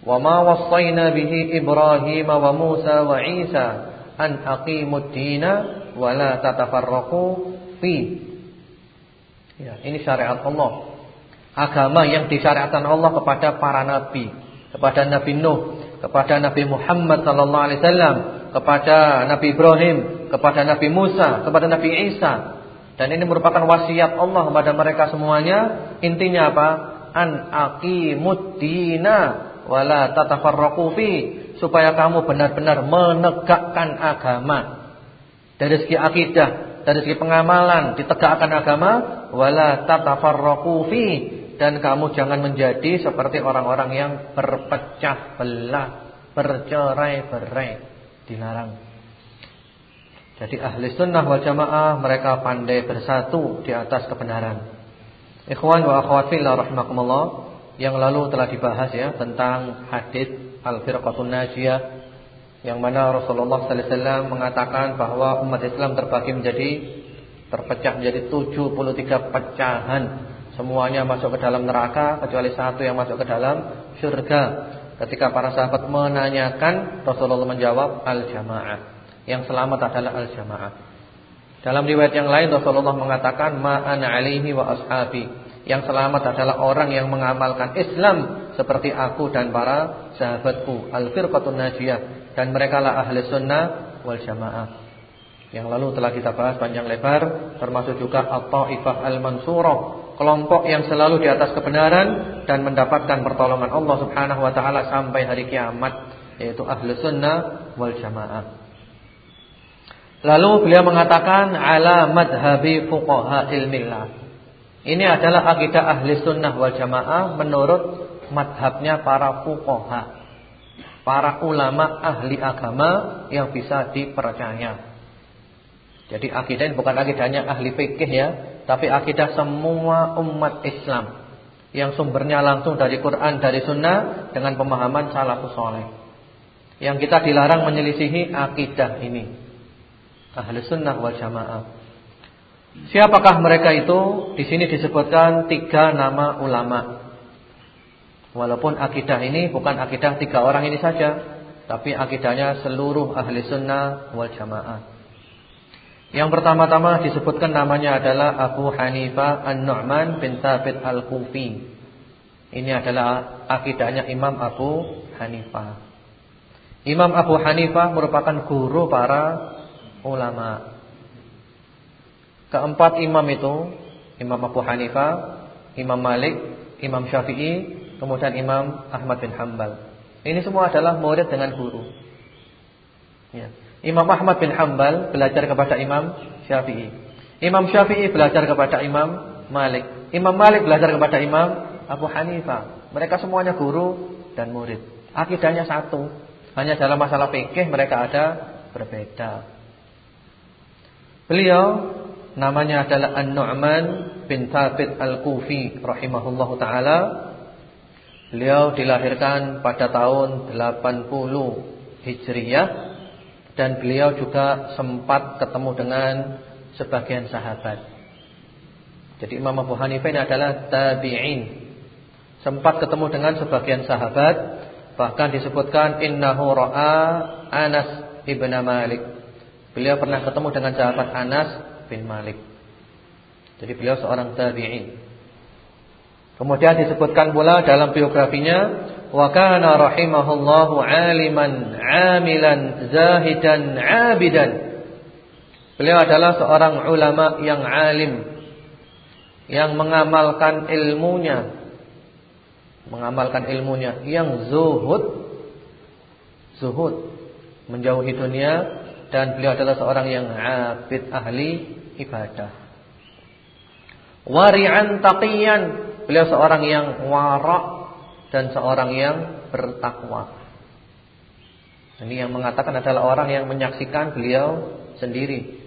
wa ma wassayna bihi ibrahim wa musa wa isa an aqimud dina wa la tatafarraqu fi. Ya ini syariat Allah. Agama yang disyariatkan Allah kepada para nabi kepada Nabi Nuh kepada Nabi Muhammad sallallahu alaihi wasallam kepada Nabi Ibrahim kepada Nabi Musa, kepada Nabi Isa. Dan ini merupakan wasiat Allah kepada mereka semuanya. Intinya apa? An aqimud dina wala tatafarraqu fi supaya kamu benar-benar menegakkan agama. Dari segi akidah, dari segi pengamalan, ditegakkan agama wala tatafarraqu fi dan kamu jangan menjadi seperti orang-orang yang berpecah belah, bercerai-berai, dilarang. Jadi ahli sunnah wal jamaah mereka pandai bersatu di atas kebenaran. Ikhwan wa akhwat fillah rahimakumullah, yang lalu telah dibahas ya tentang hadis al-firqatun najiyah yang mana Rasulullah sallallahu alaihi wasallam mengatakan bahwa umat Islam terbagi menjadi terpecah menjadi 73 pecahan. Semuanya masuk ke dalam neraka kecuali satu yang masuk ke dalam surga. Ketika para sahabat menanyakan, Rasulullah menjawab al-jamaah. Yang selamat adalah al-jamaah. Dalam riwayat yang lain Rasulullah mengatakan ma ana alaihi wa ashabi. Yang selamat adalah orang yang mengamalkan Islam seperti aku dan para sahabatku, al-firqatun najiyah dan mereka lah ahli sunnah wal jamaah. Yang lalu telah kita bahas panjang lebar termasuk juga at-taifah al-mansurah, kelompok yang selalu di atas kebenaran dan mendapatkan pertolongan Allah Subhanahu wa taala sampai hari kiamat yaitu ahli sunnah wal jamaah. Lalu beliau mengatakan ala madhabi fuqaha ilmillah. Ini adalah akidah ahli sunnah wal jamaah menurut madhabnya para fuqaha. Para ulama ahli agama yang bisa dipercaya. Jadi akidah ini bukan akidahnya ahli fikih ya, tapi akidah semua umat Islam yang sumbernya langsung dari Quran, dari sunnah dengan pemahaman salafus saleh. Yang kita dilarang menyelisihi akidah ini. Ahli sunnah wal jamaah. Siapakah mereka itu? Di sini disebutkan tiga nama ulama. Walaupun akidah ini bukan akidah tiga orang ini saja, tapi akidahnya seluruh ahli sunnah wal jamaah. Yang pertama-tama disebutkan namanya adalah Abu Hanifah An-Nu'man bin Thabit Al-Kufi. Ini adalah akidahnya Imam Abu Hanifah. Imam Abu Hanifah merupakan guru para ulama. Keempat imam itu Imam Abu Hanifah, Imam Malik, Imam Syafi'i, kemudian Imam Ahmad bin Hambal. Ini semua adalah murid dengan guru. Ya. Imam Ahmad bin Hambal belajar kepada Imam Syafi'i. Imam Syafi'i belajar kepada Imam Malik. Imam Malik belajar kepada Imam Abu Hanifah. Mereka semuanya guru dan murid. Akidahnya satu. Hanya dalam masalah fikih mereka ada berbeda. Beliau namanya adalah An-Nu'man bin Thabit Al-Kufi rahimahullahu taala. Beliau dilahirkan pada tahun 80 Hijriyah dan beliau juga sempat ketemu dengan sebagian sahabat. Jadi Imam Abu Hanifah ini adalah tabi'in. Sempat ketemu dengan sebagian sahabat, bahkan disebutkan innahu ra'a Anas ibn Malik. Beliau pernah ketemu dengan sahabat Anas bin Malik. Jadi beliau seorang tabi'in. Kemudian disebutkan pula dalam biografinya wa kana rahimahullahu aliman amilan zahidan abidan. Beliau adalah seorang ulama yang alim yang mengamalkan ilmunya mengamalkan ilmunya yang zuhud zuhud menjauhi dunia dan beliau adalah seorang yang abid ahli ibadah wari'an taqiyan Beliau seorang yang warak dan seorang yang bertakwa. Ini yang mengatakan adalah orang yang menyaksikan beliau sendiri.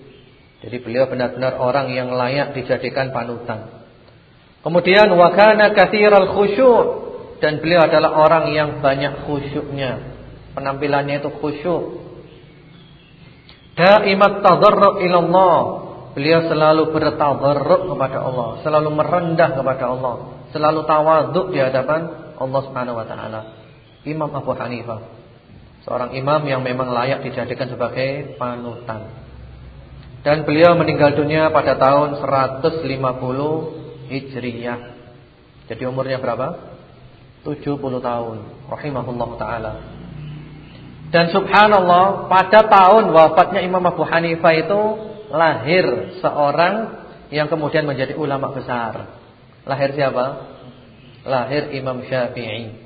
Jadi beliau benar-benar orang yang layak dijadikan panutan. Kemudian wakana katsiral khusyuk dan beliau adalah orang yang banyak khusyuknya. Penampilannya itu khusyuk. Daimat tadarru ila Allah. Beliau selalu bertadarruk kepada Allah, selalu merendah kepada Allah, selalu tawaduk di hadapan Allah Subhanahu wa taala. Imam Abu Hanifah, seorang imam yang memang layak dijadikan sebagai panutan. Dan beliau meninggal dunia pada tahun 150 Hijriyah. Jadi umurnya berapa? 70 tahun, rahimahullah taala. Dan subhanallah, pada tahun wafatnya Imam Abu Hanifah itu lahir seorang yang kemudian menjadi ulama besar. Lahir siapa? Lahir Imam Syafi'i.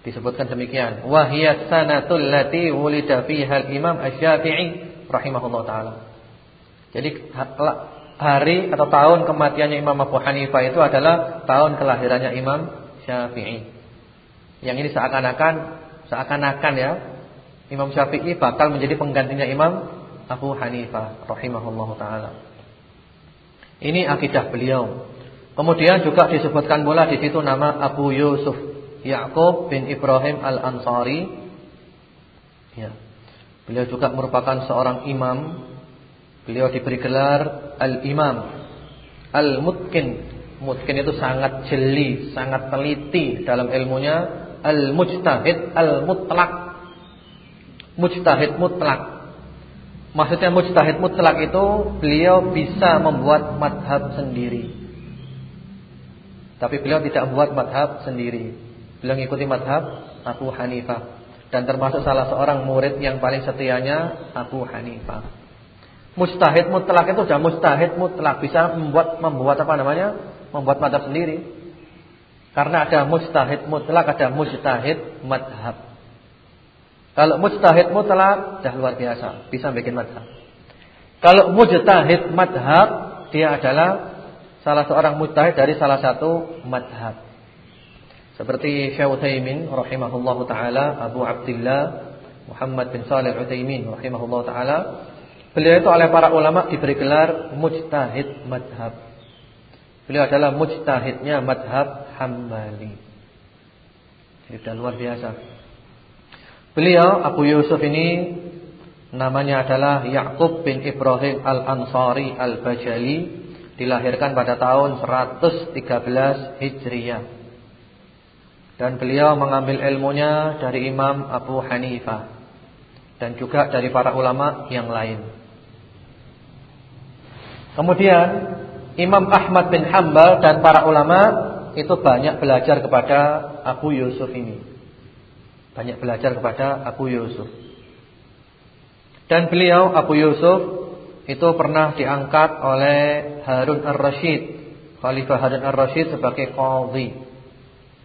Disebutkan demikian. Wahiyat sanatul lati wulida fiha al-Imam Asy-Syafi'i rahimahullah taala. Jadi hari atau tahun kematiannya Imam Abu Hanifah itu adalah tahun kelahirannya Imam Syafi'i. Yang ini seakan-akan seakan-akan ya Imam Syafi'i bakal menjadi penggantinya Imam Abu Hanifah rahimahullahu taala. Ini akidah beliau. Kemudian juga disebutkan pula di situ nama Abu Yusuf Ya'qub bin Ibrahim Al-Ansari. Ya. Beliau juga merupakan seorang imam. Beliau diberi gelar Al-Imam Al-Mutkin. Mutkin itu sangat jeli, sangat teliti dalam ilmunya. Al-Mujtahid Al-Mutlak. Mujtahid mutlak. Maksudnya mujtahid mutlak itu beliau bisa membuat madhab sendiri. Tapi beliau tidak membuat madhab sendiri. Beliau mengikuti madhab Abu Hanifah. Dan termasuk salah seorang murid yang paling setianya Abu Hanifah. Mujtahid mutlak itu sudah mujtahid mutlak. Bisa membuat membuat apa namanya? Membuat madhab sendiri. Karena ada mujtahid mutlak, ada mujtahid madhab. Kalau mujtahid mutlak dah luar biasa, bisa bikin madhab. Kalau mujtahid madhab, dia adalah salah seorang mujtahid dari salah satu madhab. Seperti Syekh Utsaimin rahimahullahu taala, Abu Abdullah Muhammad bin Shalih Utsaimin rahimahullahu taala, beliau itu oleh para ulama diberi gelar mujtahid madhab. Beliau adalah mujtahidnya madhab Hambali. Jadi luar biasa. Beliau Abu Yusuf ini namanya adalah Ya'qub bin Ibrahim Al-Ansari Al-Bajali dilahirkan pada tahun 113 Hijriah. Dan beliau mengambil ilmunya dari Imam Abu Hanifah dan juga dari para ulama yang lain. Kemudian Imam Ahmad bin Hambal dan para ulama itu banyak belajar kepada Abu Yusuf ini banyak belajar kepada Abu Yusuf. Dan beliau Abu Yusuf itu pernah diangkat oleh Harun Ar-Rasyid, Khalifah Harun Ar-Rasyid sebagai qadhi.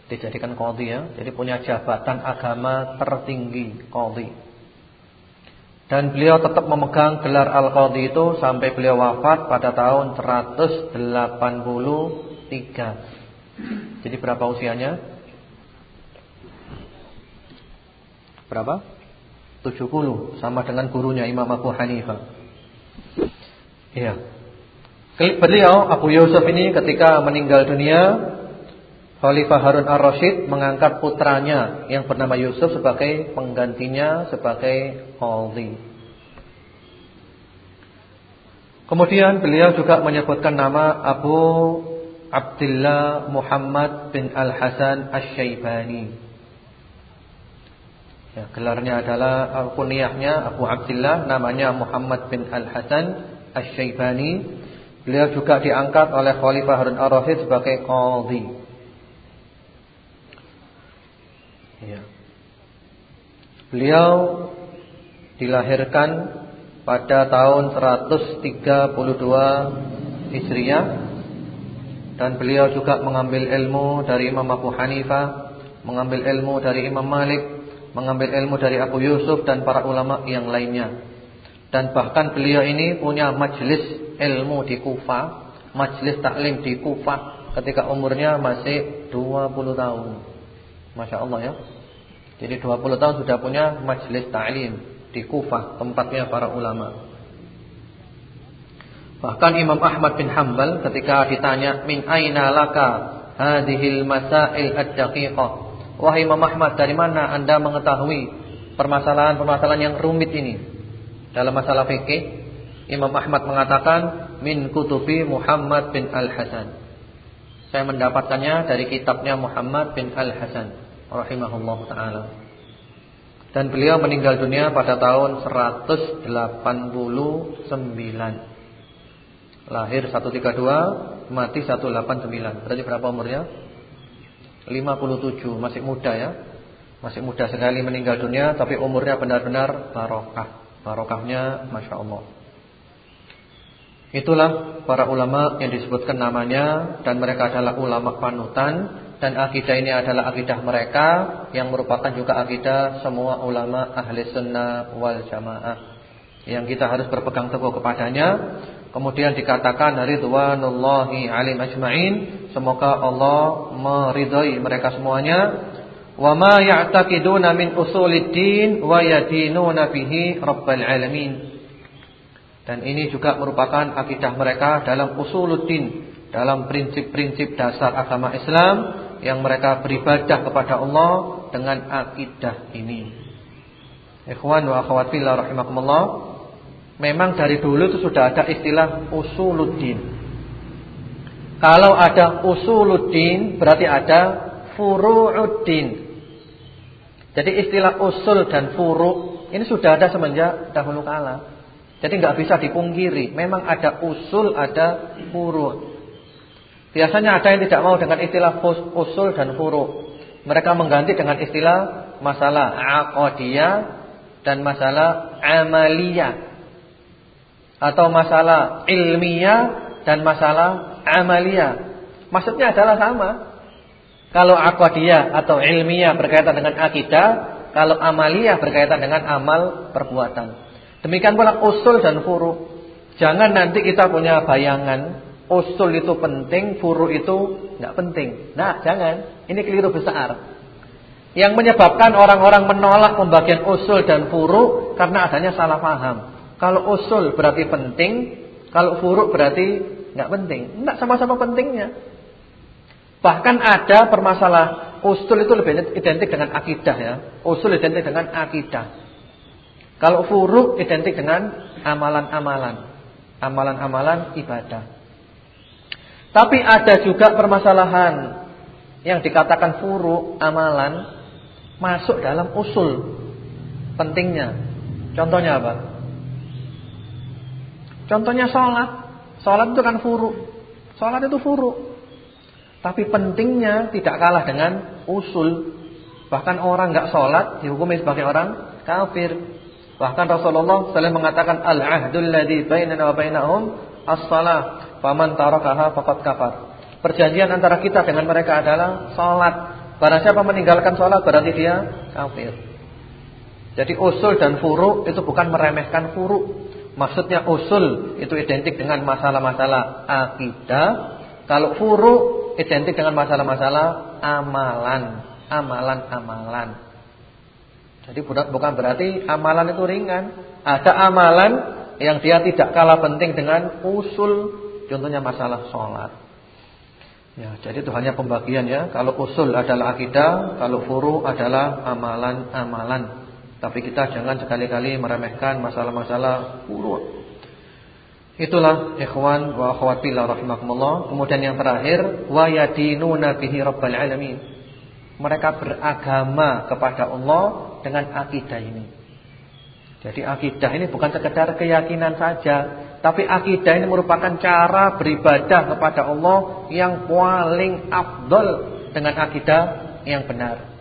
Dijadikan qadhi ya, jadi punya jabatan agama tertinggi, qadhi. Dan beliau tetap memegang gelar Al-Qadhi itu sampai beliau wafat pada tahun 183. Jadi berapa usianya? Berapa? 70 sama dengan gurunya Imam Abu Hanifah. Iya. Beliau Abu Yusuf ini ketika meninggal dunia Khalifah Harun Ar-Rasyid mengangkat putranya yang bernama Yusuf sebagai penggantinya sebagai qadhi. Kemudian beliau juga menyebutkan nama Abu Abdullah Muhammad bin Al-Hasan Asy-Syaibani. Ya, gelarnya adalah kunyahnya Abu Abdullah, namanya Muhammad bin Al-Hasan Asy-Syaibani. Beliau juga diangkat oleh Khalifah Harun Ar-Rasyid sebagai qadhi. Ya. Beliau dilahirkan pada tahun 132 Hijriah dan beliau juga mengambil ilmu dari Imam Abu Hanifah, mengambil ilmu dari Imam Malik, mengambil ilmu dari Abu Yusuf dan para ulama yang lainnya. Dan bahkan beliau ini punya majelis ilmu di Kufah, majelis taklim di Kufah ketika umurnya masih 20 tahun. Masya Allah ya. Jadi 20 tahun sudah punya majelis taklim di Kufah, tempatnya para ulama. Bahkan Imam Ahmad bin Hanbal ketika ditanya min aina laka hadhil masail ad-daqiqah. Wahai Imam Ahmad, dari mana Anda mengetahui permasalahan-permasalahan yang rumit ini? Dalam masalah fikih, Imam Ahmad mengatakan min kutubi Muhammad bin Al-Hasan. Saya mendapatkannya dari kitabnya Muhammad bin Al-Hasan rahimahullah taala. Dan beliau meninggal dunia pada tahun 189. Lahir 132, mati 189. Berarti berapa umurnya? 57, masih muda ya. Masih muda sekali meninggal dunia tapi umurnya benar-benar barokah. Barokahnya Masya Allah Itulah para ulama yang disebutkan namanya dan mereka adalah ulama panutan dan akidah ini adalah akidah mereka yang merupakan juga akidah semua ulama ahli sunnah wal jamaah yang kita harus berpegang teguh kepadanya. Kemudian dikatakan ridwanullahi alim ajmain, semoga Allah meridhai mereka semuanya. Wa ma ya'taqiduna min usuliddin wa yadinuna bihi rabbil alamin. Dan ini juga merupakan akidah mereka dalam usuluddin, dalam prinsip-prinsip dasar agama Islam yang mereka beribadah kepada Allah dengan akidah ini. Ikhwan wa akhwat fillah rahimakumullah. Memang dari dulu itu sudah ada istilah usuluddin. Kalau ada usuluddin berarti ada furu'uddin. Jadi istilah usul dan furu' ini sudah ada semenjak dahulu kala. Jadi nggak bisa dipungkiri, memang ada usul, ada furu. Biasanya ada yang tidak mau dengan istilah usul dan furu. Mereka mengganti dengan istilah masalah aqadiyah dan masalah amaliyah. Atau masalah ilmiah dan masalah amaliyah. Maksudnya adalah sama. Kalau aqadiyah atau ilmiah berkaitan dengan akidah, kalau amaliyah berkaitan dengan amal perbuatan. Demikian pula usul dan furu. Jangan nanti kita punya bayangan usul itu penting, furu itu enggak penting. Nah, jangan. Ini keliru besar. Yang menyebabkan orang-orang menolak pembagian usul dan furu karena adanya salah paham. Kalau usul berarti penting, kalau furu berarti enggak penting. Enggak sama-sama pentingnya. Bahkan ada permasalahan usul itu lebih identik dengan akidah ya. Usul identik dengan akidah. Kalau furu identik dengan amalan-amalan, amalan-amalan ibadah. Tapi ada juga permasalahan yang dikatakan furu amalan masuk dalam usul pentingnya. Contohnya apa? Contohnya sholat. Sholat itu kan furu. Sholat itu furu. Tapi pentingnya tidak kalah dengan usul. Bahkan orang nggak sholat dihukumi sebagai orang kafir. Bahkan Rasulullah SAW mengatakan al-ahdul ladzi bainana wa bainahum as-shalah, faman tarakaha faqad kafar. Perjanjian antara kita dengan mereka adalah salat. Barang siapa meninggalkan salat berarti dia kafir. Jadi usul dan furu itu bukan meremehkan furu. Maksudnya usul itu identik dengan masalah-masalah akidah. Kalau furu identik dengan masalah-masalah amalan, amalan-amalan. Jadi bukan berarti amalan itu ringan. Ada amalan yang dia tidak kalah penting dengan usul contohnya masalah sholat. Ya, jadi itu hanya pembagian ya. Kalau usul adalah akidah, kalau furu adalah amalan-amalan. Tapi kita jangan sekali-kali meremehkan masalah-masalah furu. Itulah ikhwan wa akhwat fillah rahimakumullah. Kemudian yang terakhir, wa yadinuna bihi rabbil alamin. Mereka beragama kepada Allah dengan akidah ini. Jadi akidah ini bukan sekedar keyakinan saja, tapi akidah ini merupakan cara beribadah kepada Allah yang paling afdol dengan akidah yang benar.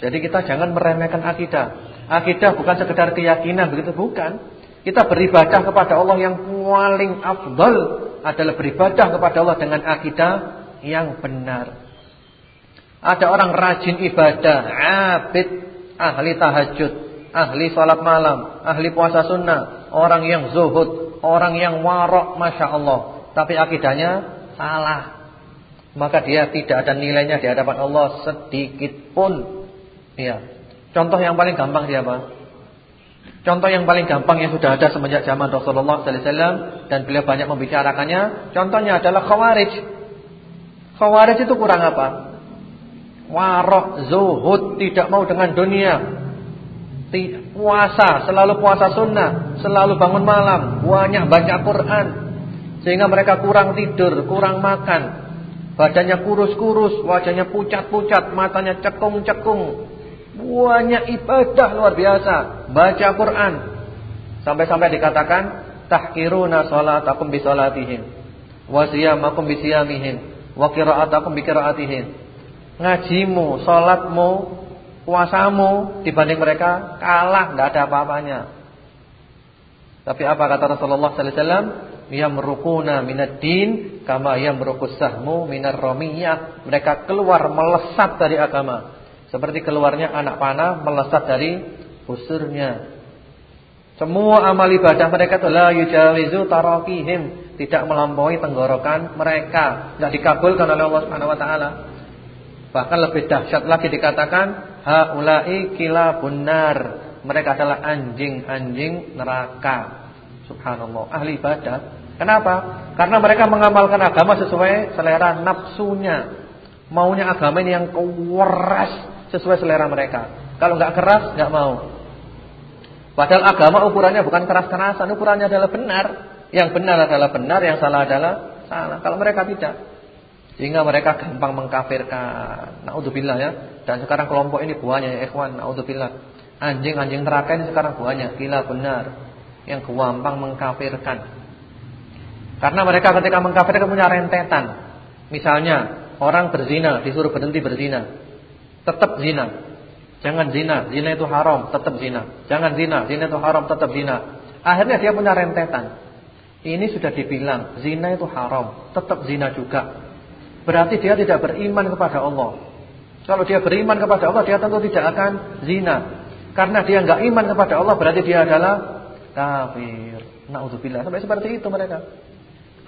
Jadi kita jangan meremehkan akidah. Akidah bukan sekedar keyakinan begitu bukan. Kita beribadah kepada Allah yang paling afdol adalah beribadah kepada Allah dengan akidah yang benar. Ada orang rajin ibadah, abid, ahli tahajud, ahli salat malam, ahli puasa sunnah, orang yang zuhud, orang yang warok, masya Allah. Tapi akidahnya salah. Maka dia tidak ada nilainya di hadapan Allah sedikit pun. Ya. Contoh yang paling gampang siapa? Contoh yang paling gampang yang sudah ada semenjak zaman Rasulullah sallallahu alaihi wasallam dan beliau banyak membicarakannya, contohnya adalah khawarij. Khawarij itu kurang apa? Warok, zuhud, tidak mau dengan dunia, puasa, selalu puasa sunnah, selalu bangun malam, banyak baca Quran. Sehingga mereka kurang tidur, kurang makan. Badannya kurus-kurus, wajahnya pucat-pucat, matanya cekung-cekung. Banyak ibadah luar biasa, baca Quran. Sampai-sampai dikatakan tahkiruna salatakum bi salatihim wa siyamakum bi siyamihim wa qira'atakum bi qira'atihim. Ngajimu, salatmu, puasamu dibanding mereka kalah, tidak ada apa-apanya. Tapi apa kata Rasulullah sallallahu alaihi wasallam? Yamruquna minad din kama yamruqus sahmu minar ramiyah. Mereka keluar melesat dari agama seperti keluarnya anak panah melesat dari busurnya. Semua amal ibadah mereka la yujawizu tarakihim, tidak melampaui tenggorokan mereka, tidak dikabulkan oleh Allah Subhanahu wa taala. Bahkan lebih dahsyat lagi dikatakan haula'i kilabun nar. Mereka adalah anjing-anjing neraka. Subhanallah, ahli ibadah. Kenapa? Karena mereka mengamalkan agama sesuai selera nafsunya. Maunya agama ini yang keras sesuai selera mereka. Kalau nggak keras, nggak mau. Padahal agama ukurannya bukan keras-kerasan, ukurannya adalah benar. Yang benar adalah benar, yang salah adalah salah. Kalau mereka tidak, sehingga mereka gampang mengkafirkan. Naudzubillah ya. Dan sekarang kelompok ini buahnya ya ikhwan, naudzubillah. Anjing-anjing neraka ini sekarang buahnya gila benar yang gampang mengkafirkan. Karena mereka ketika mengkafirkan punya rentetan. Misalnya, orang berzina disuruh berhenti berzina. Tetap zina. Jangan zina, zina itu haram, tetap zina. Jangan zina, zina itu haram, tetap zina. Akhirnya dia punya rentetan. Ini sudah dibilang zina itu haram, tetap zina juga. Berarti dia tidak beriman kepada Allah. Kalau dia beriman kepada Allah, dia tentu tidak akan zina. Karena dia enggak iman kepada Allah, berarti dia adalah kafir. Nauzubillah. Sampai seperti itu mereka.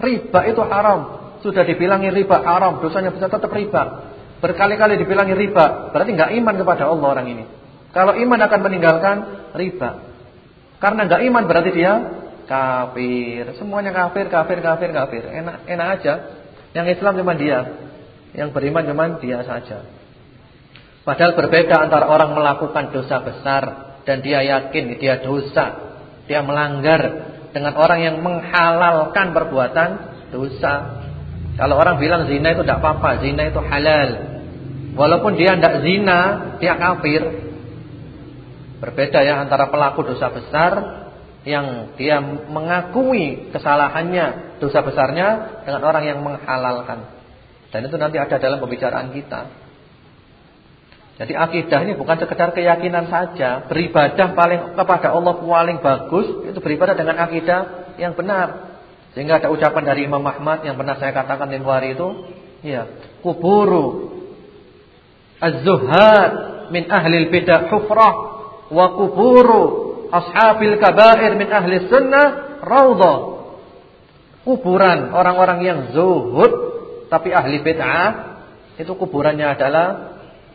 Riba itu haram. Sudah dibilangi riba haram, dosanya besar tetap riba. Berkali-kali dibilangi riba, berarti enggak iman kepada Allah orang ini. Kalau iman akan meninggalkan riba. Karena enggak iman berarti dia kafir. Semuanya kafir, kafir, kafir, kafir. Enak enak aja. Yang Islam cuma dia. Yang beriman cuma dia saja. Padahal berbeda antara orang melakukan dosa besar dan dia yakin dia dosa, dia melanggar dengan orang yang menghalalkan perbuatan dosa. Kalau orang bilang zina itu tidak apa-apa, zina itu halal. Walaupun dia tidak zina, dia kafir. Berbeda ya antara pelaku dosa besar yang dia mengakui kesalahannya, dosa besarnya dengan orang yang menghalalkan. Dan itu nanti ada dalam pembicaraan kita. Jadi akidah ini bukan sekedar keyakinan saja, beribadah paling kepada Allah paling bagus itu beribadah dengan akidah yang benar. Sehingga ada ucapan dari Imam Ahmad yang pernah saya katakan di hari itu, ya, kuburu az-zuhad min ahli al-bidah hufrah wa kuburu ashabil kabair min ahli sunnah raudhah. Kuburan orang-orang yang zuhud tapi ahli bid'ah itu kuburannya adalah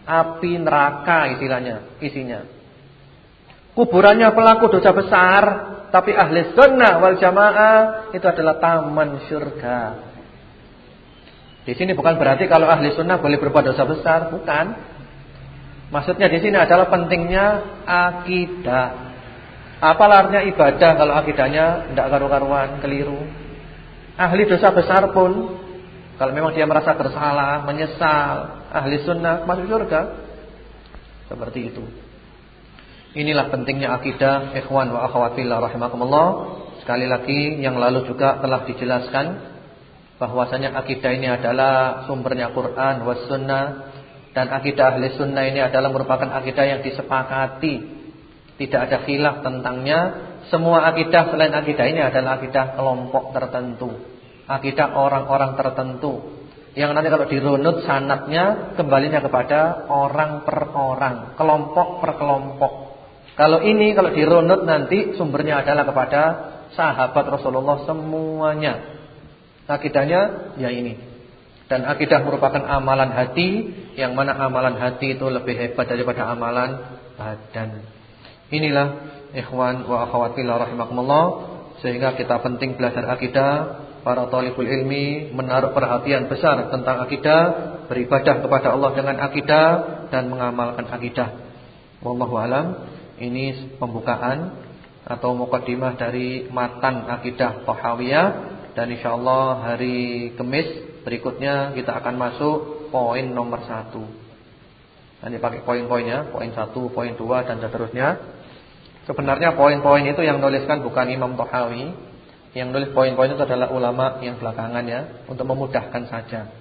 api neraka istilahnya, isinya. Kuburannya pelaku dosa besar Tapi ahli sunnah wal jamaah itu adalah taman surga. Di sini bukan berarti kalau ahli sunnah boleh berbuat dosa besar, bukan. Maksudnya di sini adalah pentingnya akidah. Apa artinya ibadah kalau akidahnya tidak karu-karuan, keliru? Ahli dosa besar pun kalau memang dia merasa bersalah, menyesal, ahli sunnah masuk surga. Seperti itu. Inilah pentingnya akidah ikhwan wa akhwat fillah rahimakumullah. Sekali lagi yang lalu juga telah dijelaskan bahwasanya akidah ini adalah sumbernya Quran was sunnah dan akidah ahli sunnah ini adalah merupakan akidah yang disepakati. Tidak ada khilaf tentangnya. Semua akidah selain akidah ini adalah akidah kelompok tertentu. Akidah orang-orang tertentu. Yang nanti kalau dirunut sanatnya kembalinya kepada orang per orang, kelompok per kelompok. Kalau ini kalau dirunut nanti sumbernya adalah kepada sahabat Rasulullah semuanya. Akidahnya ya ini. Dan akidah merupakan amalan hati yang mana amalan hati itu lebih hebat daripada amalan badan. Inilah ikhwan wa akhwat fillah rahimakumullah sehingga kita penting belajar akidah. Para talibul ilmi menaruh perhatian besar tentang akidah, beribadah kepada Allah dengan akidah dan mengamalkan akidah. Wallahu alam. Ini pembukaan atau mukadimah dari matan akidah Tahawiyah dan insyaallah hari Kamis berikutnya kita akan masuk poin nomor satu. Nanti pakai poin-poinnya, poin satu, poin dua dan seterusnya. Sebenarnya poin-poin itu yang nuliskan bukan Imam Tahawi, yang nulis poin-poin itu adalah ulama yang belakangan ya, untuk memudahkan saja.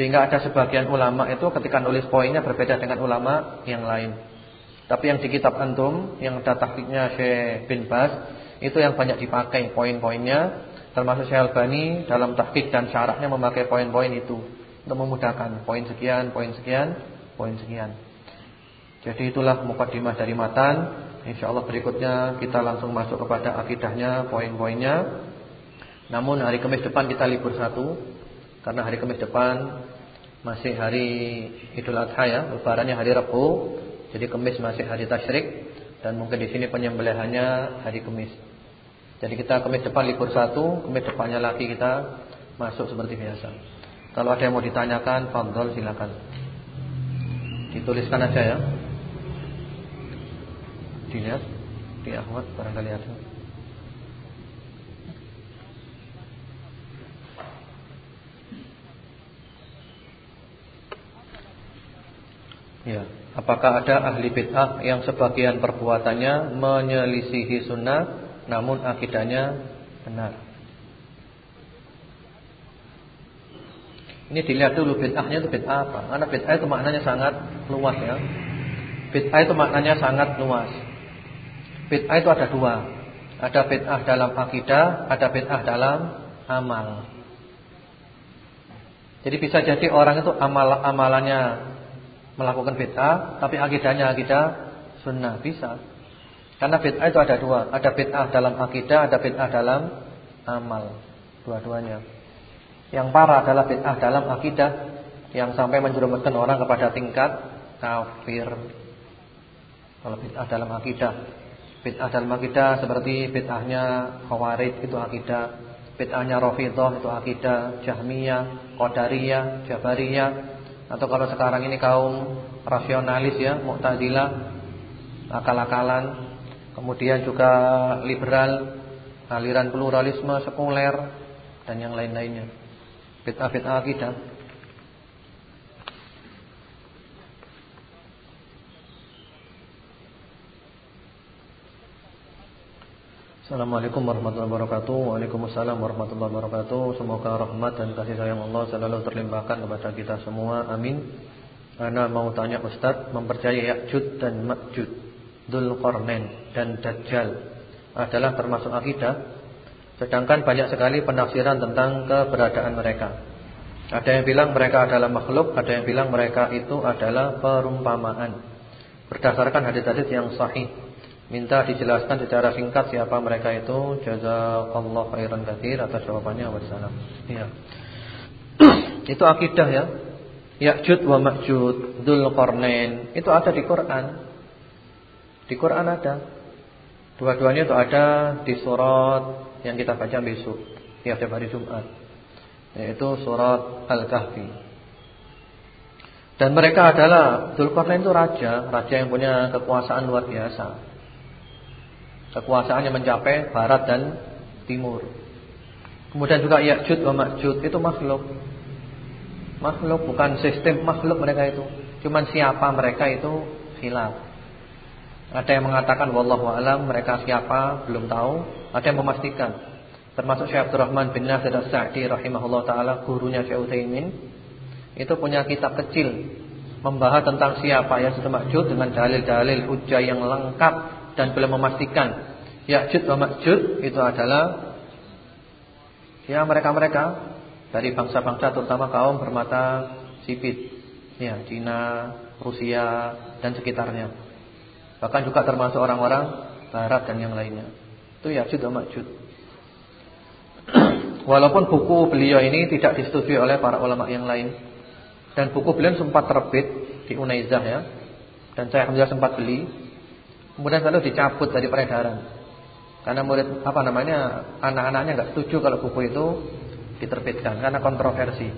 Sehingga ada sebagian ulama itu ketika nulis poinnya berbeda dengan ulama yang lain. Tapi yang di kitab antum yang ada tahqiqnya Syekh bin Bas itu yang banyak dipakai poin-poinnya termasuk Syekh Albani dalam tahqiq dan syarahnya memakai poin-poin itu untuk memudahkan poin sekian, poin sekian, poin sekian. Jadi itulah mukadimah dari matan. Insyaallah berikutnya kita langsung masuk kepada akidahnya, poin-poinnya. Namun hari Kamis depan kita libur satu karena hari Kamis depan masih hari Idul Adha ya, lebarannya hari Rabu. Jadi kemis masih hari tasyrik dan mungkin di sini penyembelihannya hari kemis. Jadi kita kemis depan libur satu, kemis depannya lagi kita masuk seperti biasa. Kalau ada yang mau ditanyakan, fadhol silakan. Dituliskan aja ya. Dilihat di barangkali ada. Ya. Apakah ada ahli bid'ah yang sebagian perbuatannya menyelisihi sunnah namun akidahnya benar? Ini dilihat dulu bid'ahnya itu bid'ah apa? Karena bid'ah itu maknanya sangat luas ya. Bid'ah itu maknanya sangat luas. Bid'ah itu ada dua. Ada bid'ah dalam akidah, ada bid'ah dalam amal. Jadi bisa jadi orang itu amal amalannya melakukan bid'ah tapi akidahnya akidah sunnah bisa. Karena bid'ah itu ada dua, ada bid'ah dalam akidah, ada bid'ah dalam amal. Dua-duanya. Yang parah adalah bid'ah dalam akidah yang sampai menjerumuskan orang kepada tingkat kafir. Kalau bid'ah dalam akidah, bid'ah dalam akidah seperti bid'ahnya Khawarij itu akidah, bid'ahnya Rafidhah itu akidah, Jahmiyah, Qadariyah, Jabariyah atau kalau sekarang ini kaum rasionalis ya, Mu'tazilah, akal-akalan, kemudian juga liberal, aliran pluralisme sekuler dan yang lain-lainnya. Bid'ah-bid'ah akidah. Assalamualaikum warahmatullahi wabarakatuh. Waalaikumsalam warahmatullahi wabarakatuh. Semoga rahmat dan kasih sayang Allah Selalu terlimpahkan kepada kita semua. Amin. Ana mau tanya Ustaz Mempercayai Ya'jud dan Ma'jud Dhul Qarnain dan Dajjal Adalah termasuk akidah Sedangkan banyak sekali penafsiran tentang keberadaan mereka Ada yang bilang mereka adalah makhluk Ada yang bilang mereka itu adalah perumpamaan Berdasarkan hadis-hadis yang sahih Minta dijelaskan secara singkat siapa mereka itu. Jazakallah khairan katsir atas jawabannya wassalam. Iya. itu akidah ya. Ya'jud wa Ma'jud, Dzul Qarnain, itu ada di Quran. Di Quran ada. Dua-duanya itu ada di surat yang kita baca besok tiap hari Jumat, yaitu surat Al-Kahfi. Dan mereka adalah Dzulqarnain itu raja, raja yang punya kekuasaan luar biasa. Kekuasaannya mencapai barat dan timur. Kemudian juga wa Ma'jud itu makhluk. Makhluk bukan sistem makhluk mereka itu. Cuman siapa mereka itu khilaf. Ada yang mengatakan wallahu alam mereka siapa belum tahu, ada yang memastikan. Termasuk Syekh Abdurrahman bin Nasir As-Sa'di rahimahullah taala gurunya Syekh Utsaimin itu punya kitab kecil membahas tentang siapa Ya'juj Ma'juj dengan dalil-dalil hujah yang lengkap dan belum memastikan Ya'juj wa Ma'juj itu adalah ya mereka-mereka dari bangsa-bangsa terutama kaum bermata sipit ya Cina, Rusia dan sekitarnya. Bahkan juga termasuk orang-orang barat dan yang lainnya. Itu Ya'jud dan Ma'jud. Walaupun buku beliau ini tidak disetujui oleh para ulama yang lain. Dan buku beliau sempat terbit di Unaizah ya. Dan saya alhamdulillah sempat beli. Kemudian lalu dicabut dari peredaran. Karena murid apa namanya anak-anaknya nggak setuju kalau buku itu diterbitkan karena kontroversi.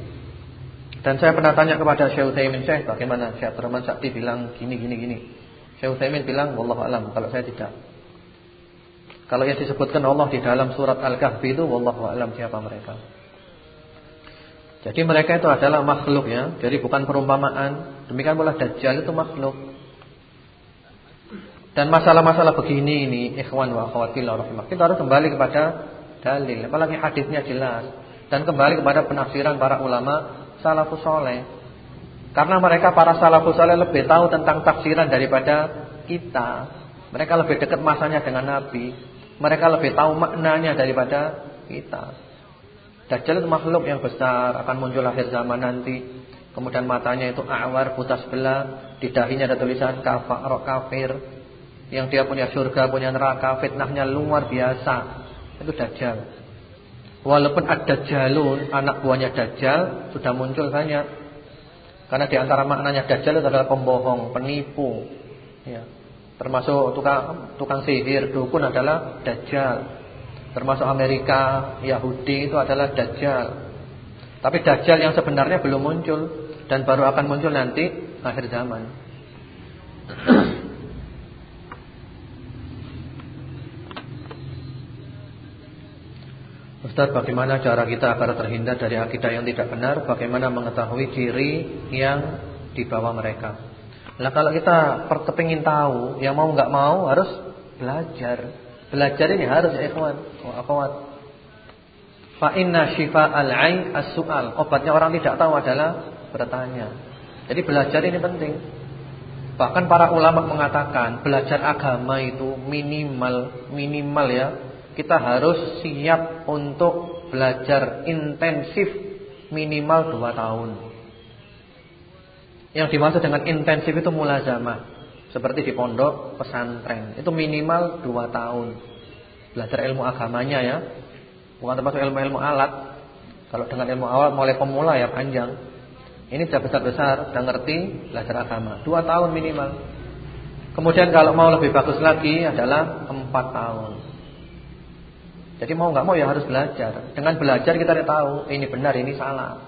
Dan saya pernah tanya kepada Syekh Utsaimin, Syekh, bagaimana Syekh Abdurrahman Sakti bilang gini gini gini. Syekh Utsaimin bilang wallahu alam kalau saya tidak. Kalau yang disebutkan Allah di dalam surat Al-Kahfi itu wallahu alam siapa mereka. Jadi mereka itu adalah makhluk ya, jadi bukan perumpamaan. Demikian pula Dajjal itu makhluk. Dan masalah-masalah begini ini ikhwan wa akhwati rahimah. Kita harus kembali kepada dalil, apalagi hadisnya jelas dan kembali kepada penafsiran para ulama salafus saleh. Karena mereka para salafus saleh lebih tahu tentang tafsiran daripada kita. Mereka lebih dekat masanya dengan Nabi. Mereka lebih tahu maknanya daripada kita. Dajjal itu makhluk yang besar akan muncul akhir zaman nanti. Kemudian matanya itu awar buta sebelah, di dahinya ada tulisan kafir, kafir. Yang dia punya surga, punya neraka, fitnahnya luar biasa. Itu Dajjal. Walaupun ada jalun, anak buahnya Dajjal sudah muncul banyak. Karena di antara maknanya dajjal adalah pembohong, penipu. Ya. Termasuk tukang tukang sihir, dukun adalah dajjal. Termasuk Amerika, Yahudi itu adalah dajjal. Tapi dajjal yang sebenarnya belum muncul dan baru akan muncul nanti akhir zaman. Ustaz, bagaimana cara kita agar terhindar dari akidah yang tidak benar? Bagaimana mengetahui ciri yang dibawa mereka? Nah, kalau kita ingin tahu, yang mau nggak mau harus belajar. Belajar ini harus ya ikhwan, wa akhwat. Fa inna shifa al-'ain as-su'al. Obatnya orang tidak tahu adalah bertanya. Jadi belajar ini penting. Bahkan para ulama mengatakan belajar agama itu minimal minimal ya kita harus siap untuk belajar intensif minimal 2 tahun. Yang dimaksud dengan intensif itu mulazamah. Seperti di pondok pesantren. Itu minimal 2 tahun. Belajar ilmu agamanya ya. Bukan termasuk ilmu-ilmu alat. Kalau dengan ilmu awal mulai pemula ya panjang. Ini sudah besar-besar, sudah ngerti belajar agama. 2 tahun minimal. Kemudian kalau mau lebih bagus lagi adalah 4 tahun. Jadi mau nggak mau ya harus belajar. Dengan belajar kita tahu ini benar, ini salah.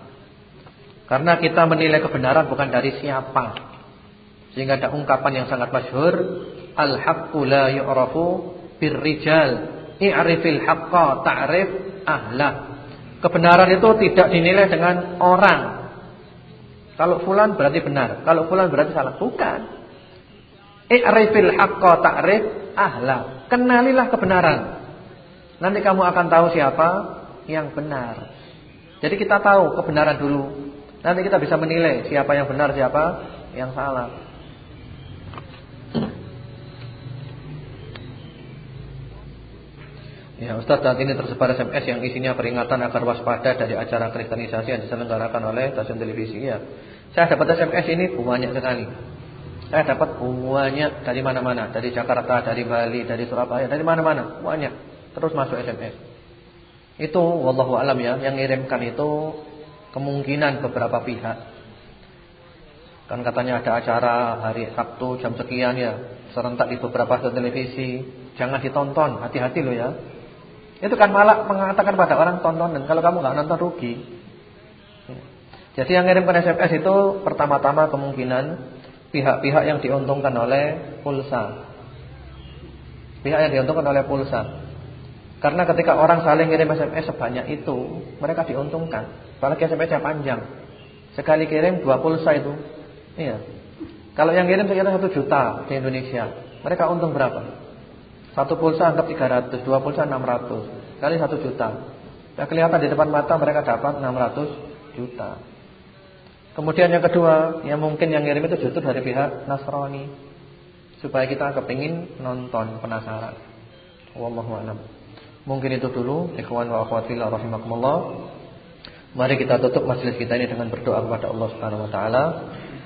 Karena kita menilai kebenaran bukan dari siapa. Sehingga ada ungkapan yang sangat masyhur, al-haqqu la yu'rafu birrijal, i'rifil haqqa ta'rif ahla. Kebenaran itu tidak dinilai dengan orang. Kalau fulan berarti benar, kalau fulan berarti salah. Bukan. I'rifil haqqa ta'rif ahla. Kenalilah kebenaran. Nanti kamu akan tahu siapa yang benar. Jadi kita tahu kebenaran dulu. Nanti kita bisa menilai siapa yang benar, siapa yang salah. Ya Ustaz saat ini tersebar SMS yang isinya peringatan agar waspada dari acara kristenisasi yang diselenggarakan oleh stasiun televisi ya. Saya dapat SMS ini banyak sekali. Saya dapat banyak dari mana-mana, dari Jakarta, dari Bali, dari Surabaya, dari mana-mana, banyak. Terus masuk SMS. Itu wallahu alam ya, yang ngirimkan itu kemungkinan beberapa pihak. Kan katanya ada acara hari Sabtu jam sekian ya, serentak di beberapa stasiun televisi. Jangan ditonton, hati-hati loh ya. Itu kan malah mengatakan pada orang tonton dan kalau kamu nggak nonton rugi. Jadi yang ngirimkan SMS itu pertama-tama kemungkinan pihak-pihak yang diuntungkan oleh pulsa. Pihak yang diuntungkan oleh pulsa. Karena ketika orang saling ngirim SMS sebanyak itu, mereka diuntungkan. Apalagi SMS-nya panjang. Sekali kirim dua pulsa itu. Iya. Kalau yang kirim sekitar satu juta di Indonesia, mereka untung berapa? Satu pulsa anggap 300, dua pulsa 600, kali satu juta. Ya kelihatan di depan mata mereka dapat 600 juta. Kemudian yang kedua, yang mungkin yang ngirim itu justru dari pihak Nasrani. Supaya kita kepingin nonton, penasaran. Wallahu a'lam. Mungkin itu dulu, ikhwan wa akhwat rahimakumullah. Mari kita tutup majelis kita ini dengan berdoa kepada Allah Subhanahu wa taala.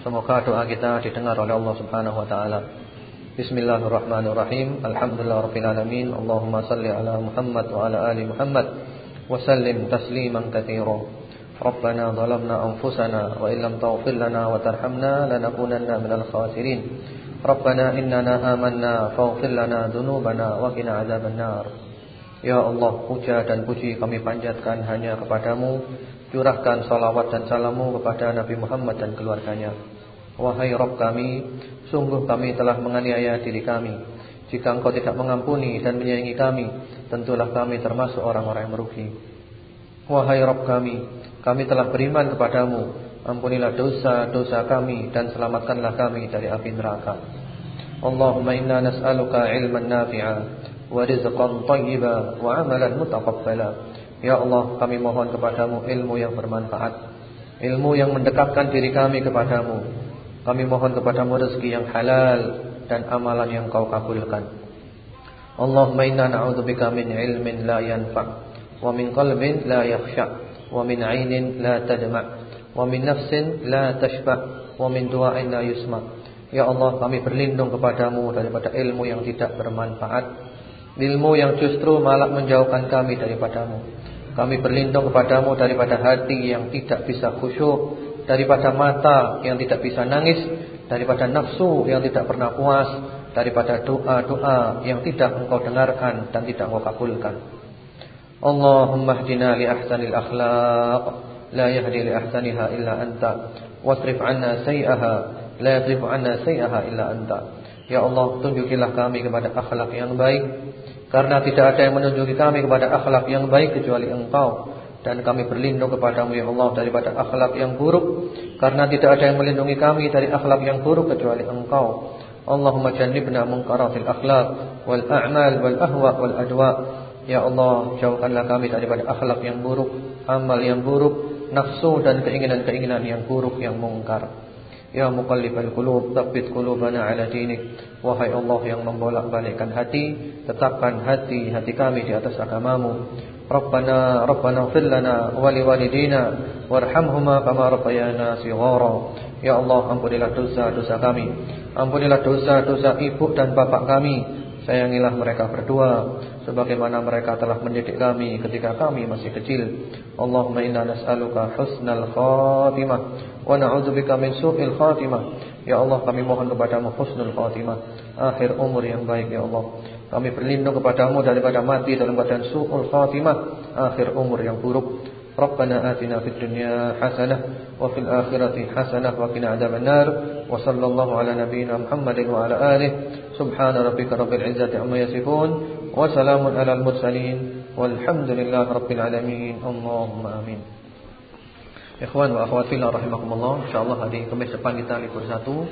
Semoga doa kita didengar oleh Allah Subhanahu wa taala. Bismillahirrahmanirrahim. Alhamdulillahirabbil alamin. Allahumma shalli ala Muhammad wa ala ali Muhammad wa sallim tasliman katsiran. Rabbana zalamna anfusana wa illam taghfir lana wa tarhamna lanakunanna minal khasirin. Rabbana innana amanna faghfir lana dhunubana wa qina adzabannar. Ya Allah, puja dan puji kami panjatkan hanya kepadamu. Curahkan salawat dan salammu kepada Nabi Muhammad dan keluarganya. Wahai Rabb kami, sungguh kami telah menganiaya diri kami. Jika engkau tidak mengampuni dan menyayangi kami, tentulah kami termasuk orang-orang yang merugi. Wahai Rabb kami, kami telah beriman kepadamu. Ampunilah dosa-dosa kami dan selamatkanlah kami dari api neraka. Allahumma inna nas'aluka ilman nafi'a thayyiba wa amalan mutaqabbala. Ya Allah, kami mohon kepadamu ilmu yang bermanfaat, ilmu yang mendekatkan diri kami kepadamu kami mohon kepadamu rezeki yang halal dan amalan yang kau kabulkan. Allahumma inna na'udzubika min ilmin la yanfa' wa min qalbin la yakhsha' wa min 'ainin la tadma' wa min nafsin la tashba' wa min du'ain la yusma'. Ya Allah, kami berlindung kepadamu daripada ilmu yang tidak bermanfaat, ilmu yang justru malah menjauhkan kami daripadamu. Kami berlindung kepadamu daripada hati yang tidak bisa khusyuk daripada mata yang tidak bisa nangis, daripada nafsu yang tidak pernah puas, daripada doa-doa yang tidak engkau dengarkan dan tidak engkau kabulkan. Allahumma hdina li ahsanil akhlaq, la yahdi li ahsaniha illa anta, wasrif 'anna sayyi'aha, la yasrif 'anna sayyi'aha illa anta. Ya Allah, tunjukilah kami kepada akhlak yang baik, karena tidak ada yang menunjuki kami kepada akhlak yang baik kecuali Engkau dan kami berlindung kepadamu ya Allah daripada akhlak yang buruk karena tidak ada yang melindungi kami dari akhlak yang buruk kecuali Engkau. Allahumma jannibna munkaratil akhlak wal a'mal wal ahwa wal adwa. Ya Allah, jauhkanlah kami daripada akhlak yang buruk, amal yang buruk, nafsu dan keinginan-keinginan yang buruk yang mungkar. Ya muqallibal qulub, tsabbit qulubana ala dinik. Wahai Allah yang membolak-balikkan hati, tetapkan hati hati kami di atas agamamu. Rabbana Rabbana ighfir lana wa liwalidina warhamhuma kama rabbayana shighara. Ya Allah, ampunilah dosa-dosa kami. Ampunilah dosa-dosa ibu dan bapak kami. Sayangilah mereka berdua sebagaimana mereka telah mendidik kami ketika kami masih kecil. Allahumma inna nas'aluka husnal khatimah wa na'udzubika min su'il khatimah. Ya Allah, kami mohon kepadamu husnul khatimah, akhir umur yang baik ya Allah. Kami berlindung kepadamu daripada mati dalam keadaan su'ul khatimah, akhir umur yang buruk. Fid dunya hasanah wa fil akhirati hasanah wa qina adzabannar. Wa sallallahu ala nabiyyina Muhammadin wa ala alihi. Subhana rabbika rabbil izzati amma yasifun wa salamun alal mursalin. Walhamdulillahi rabbil alamin. Allahumma amin. Ikhwan wa akhwat fillah rahimakumullah. Insyaallah hari Kamis depan kita libur satu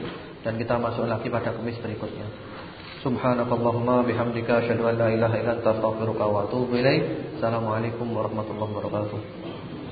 dan kita masuk lagi pada Kamis berikutnya. Subhanakallahumma bihamdika asyhadu an la ilaha illa anta astaghfiruka wa atubu ilaik. Assalamualaikum warahmatullahi wabarakatuh.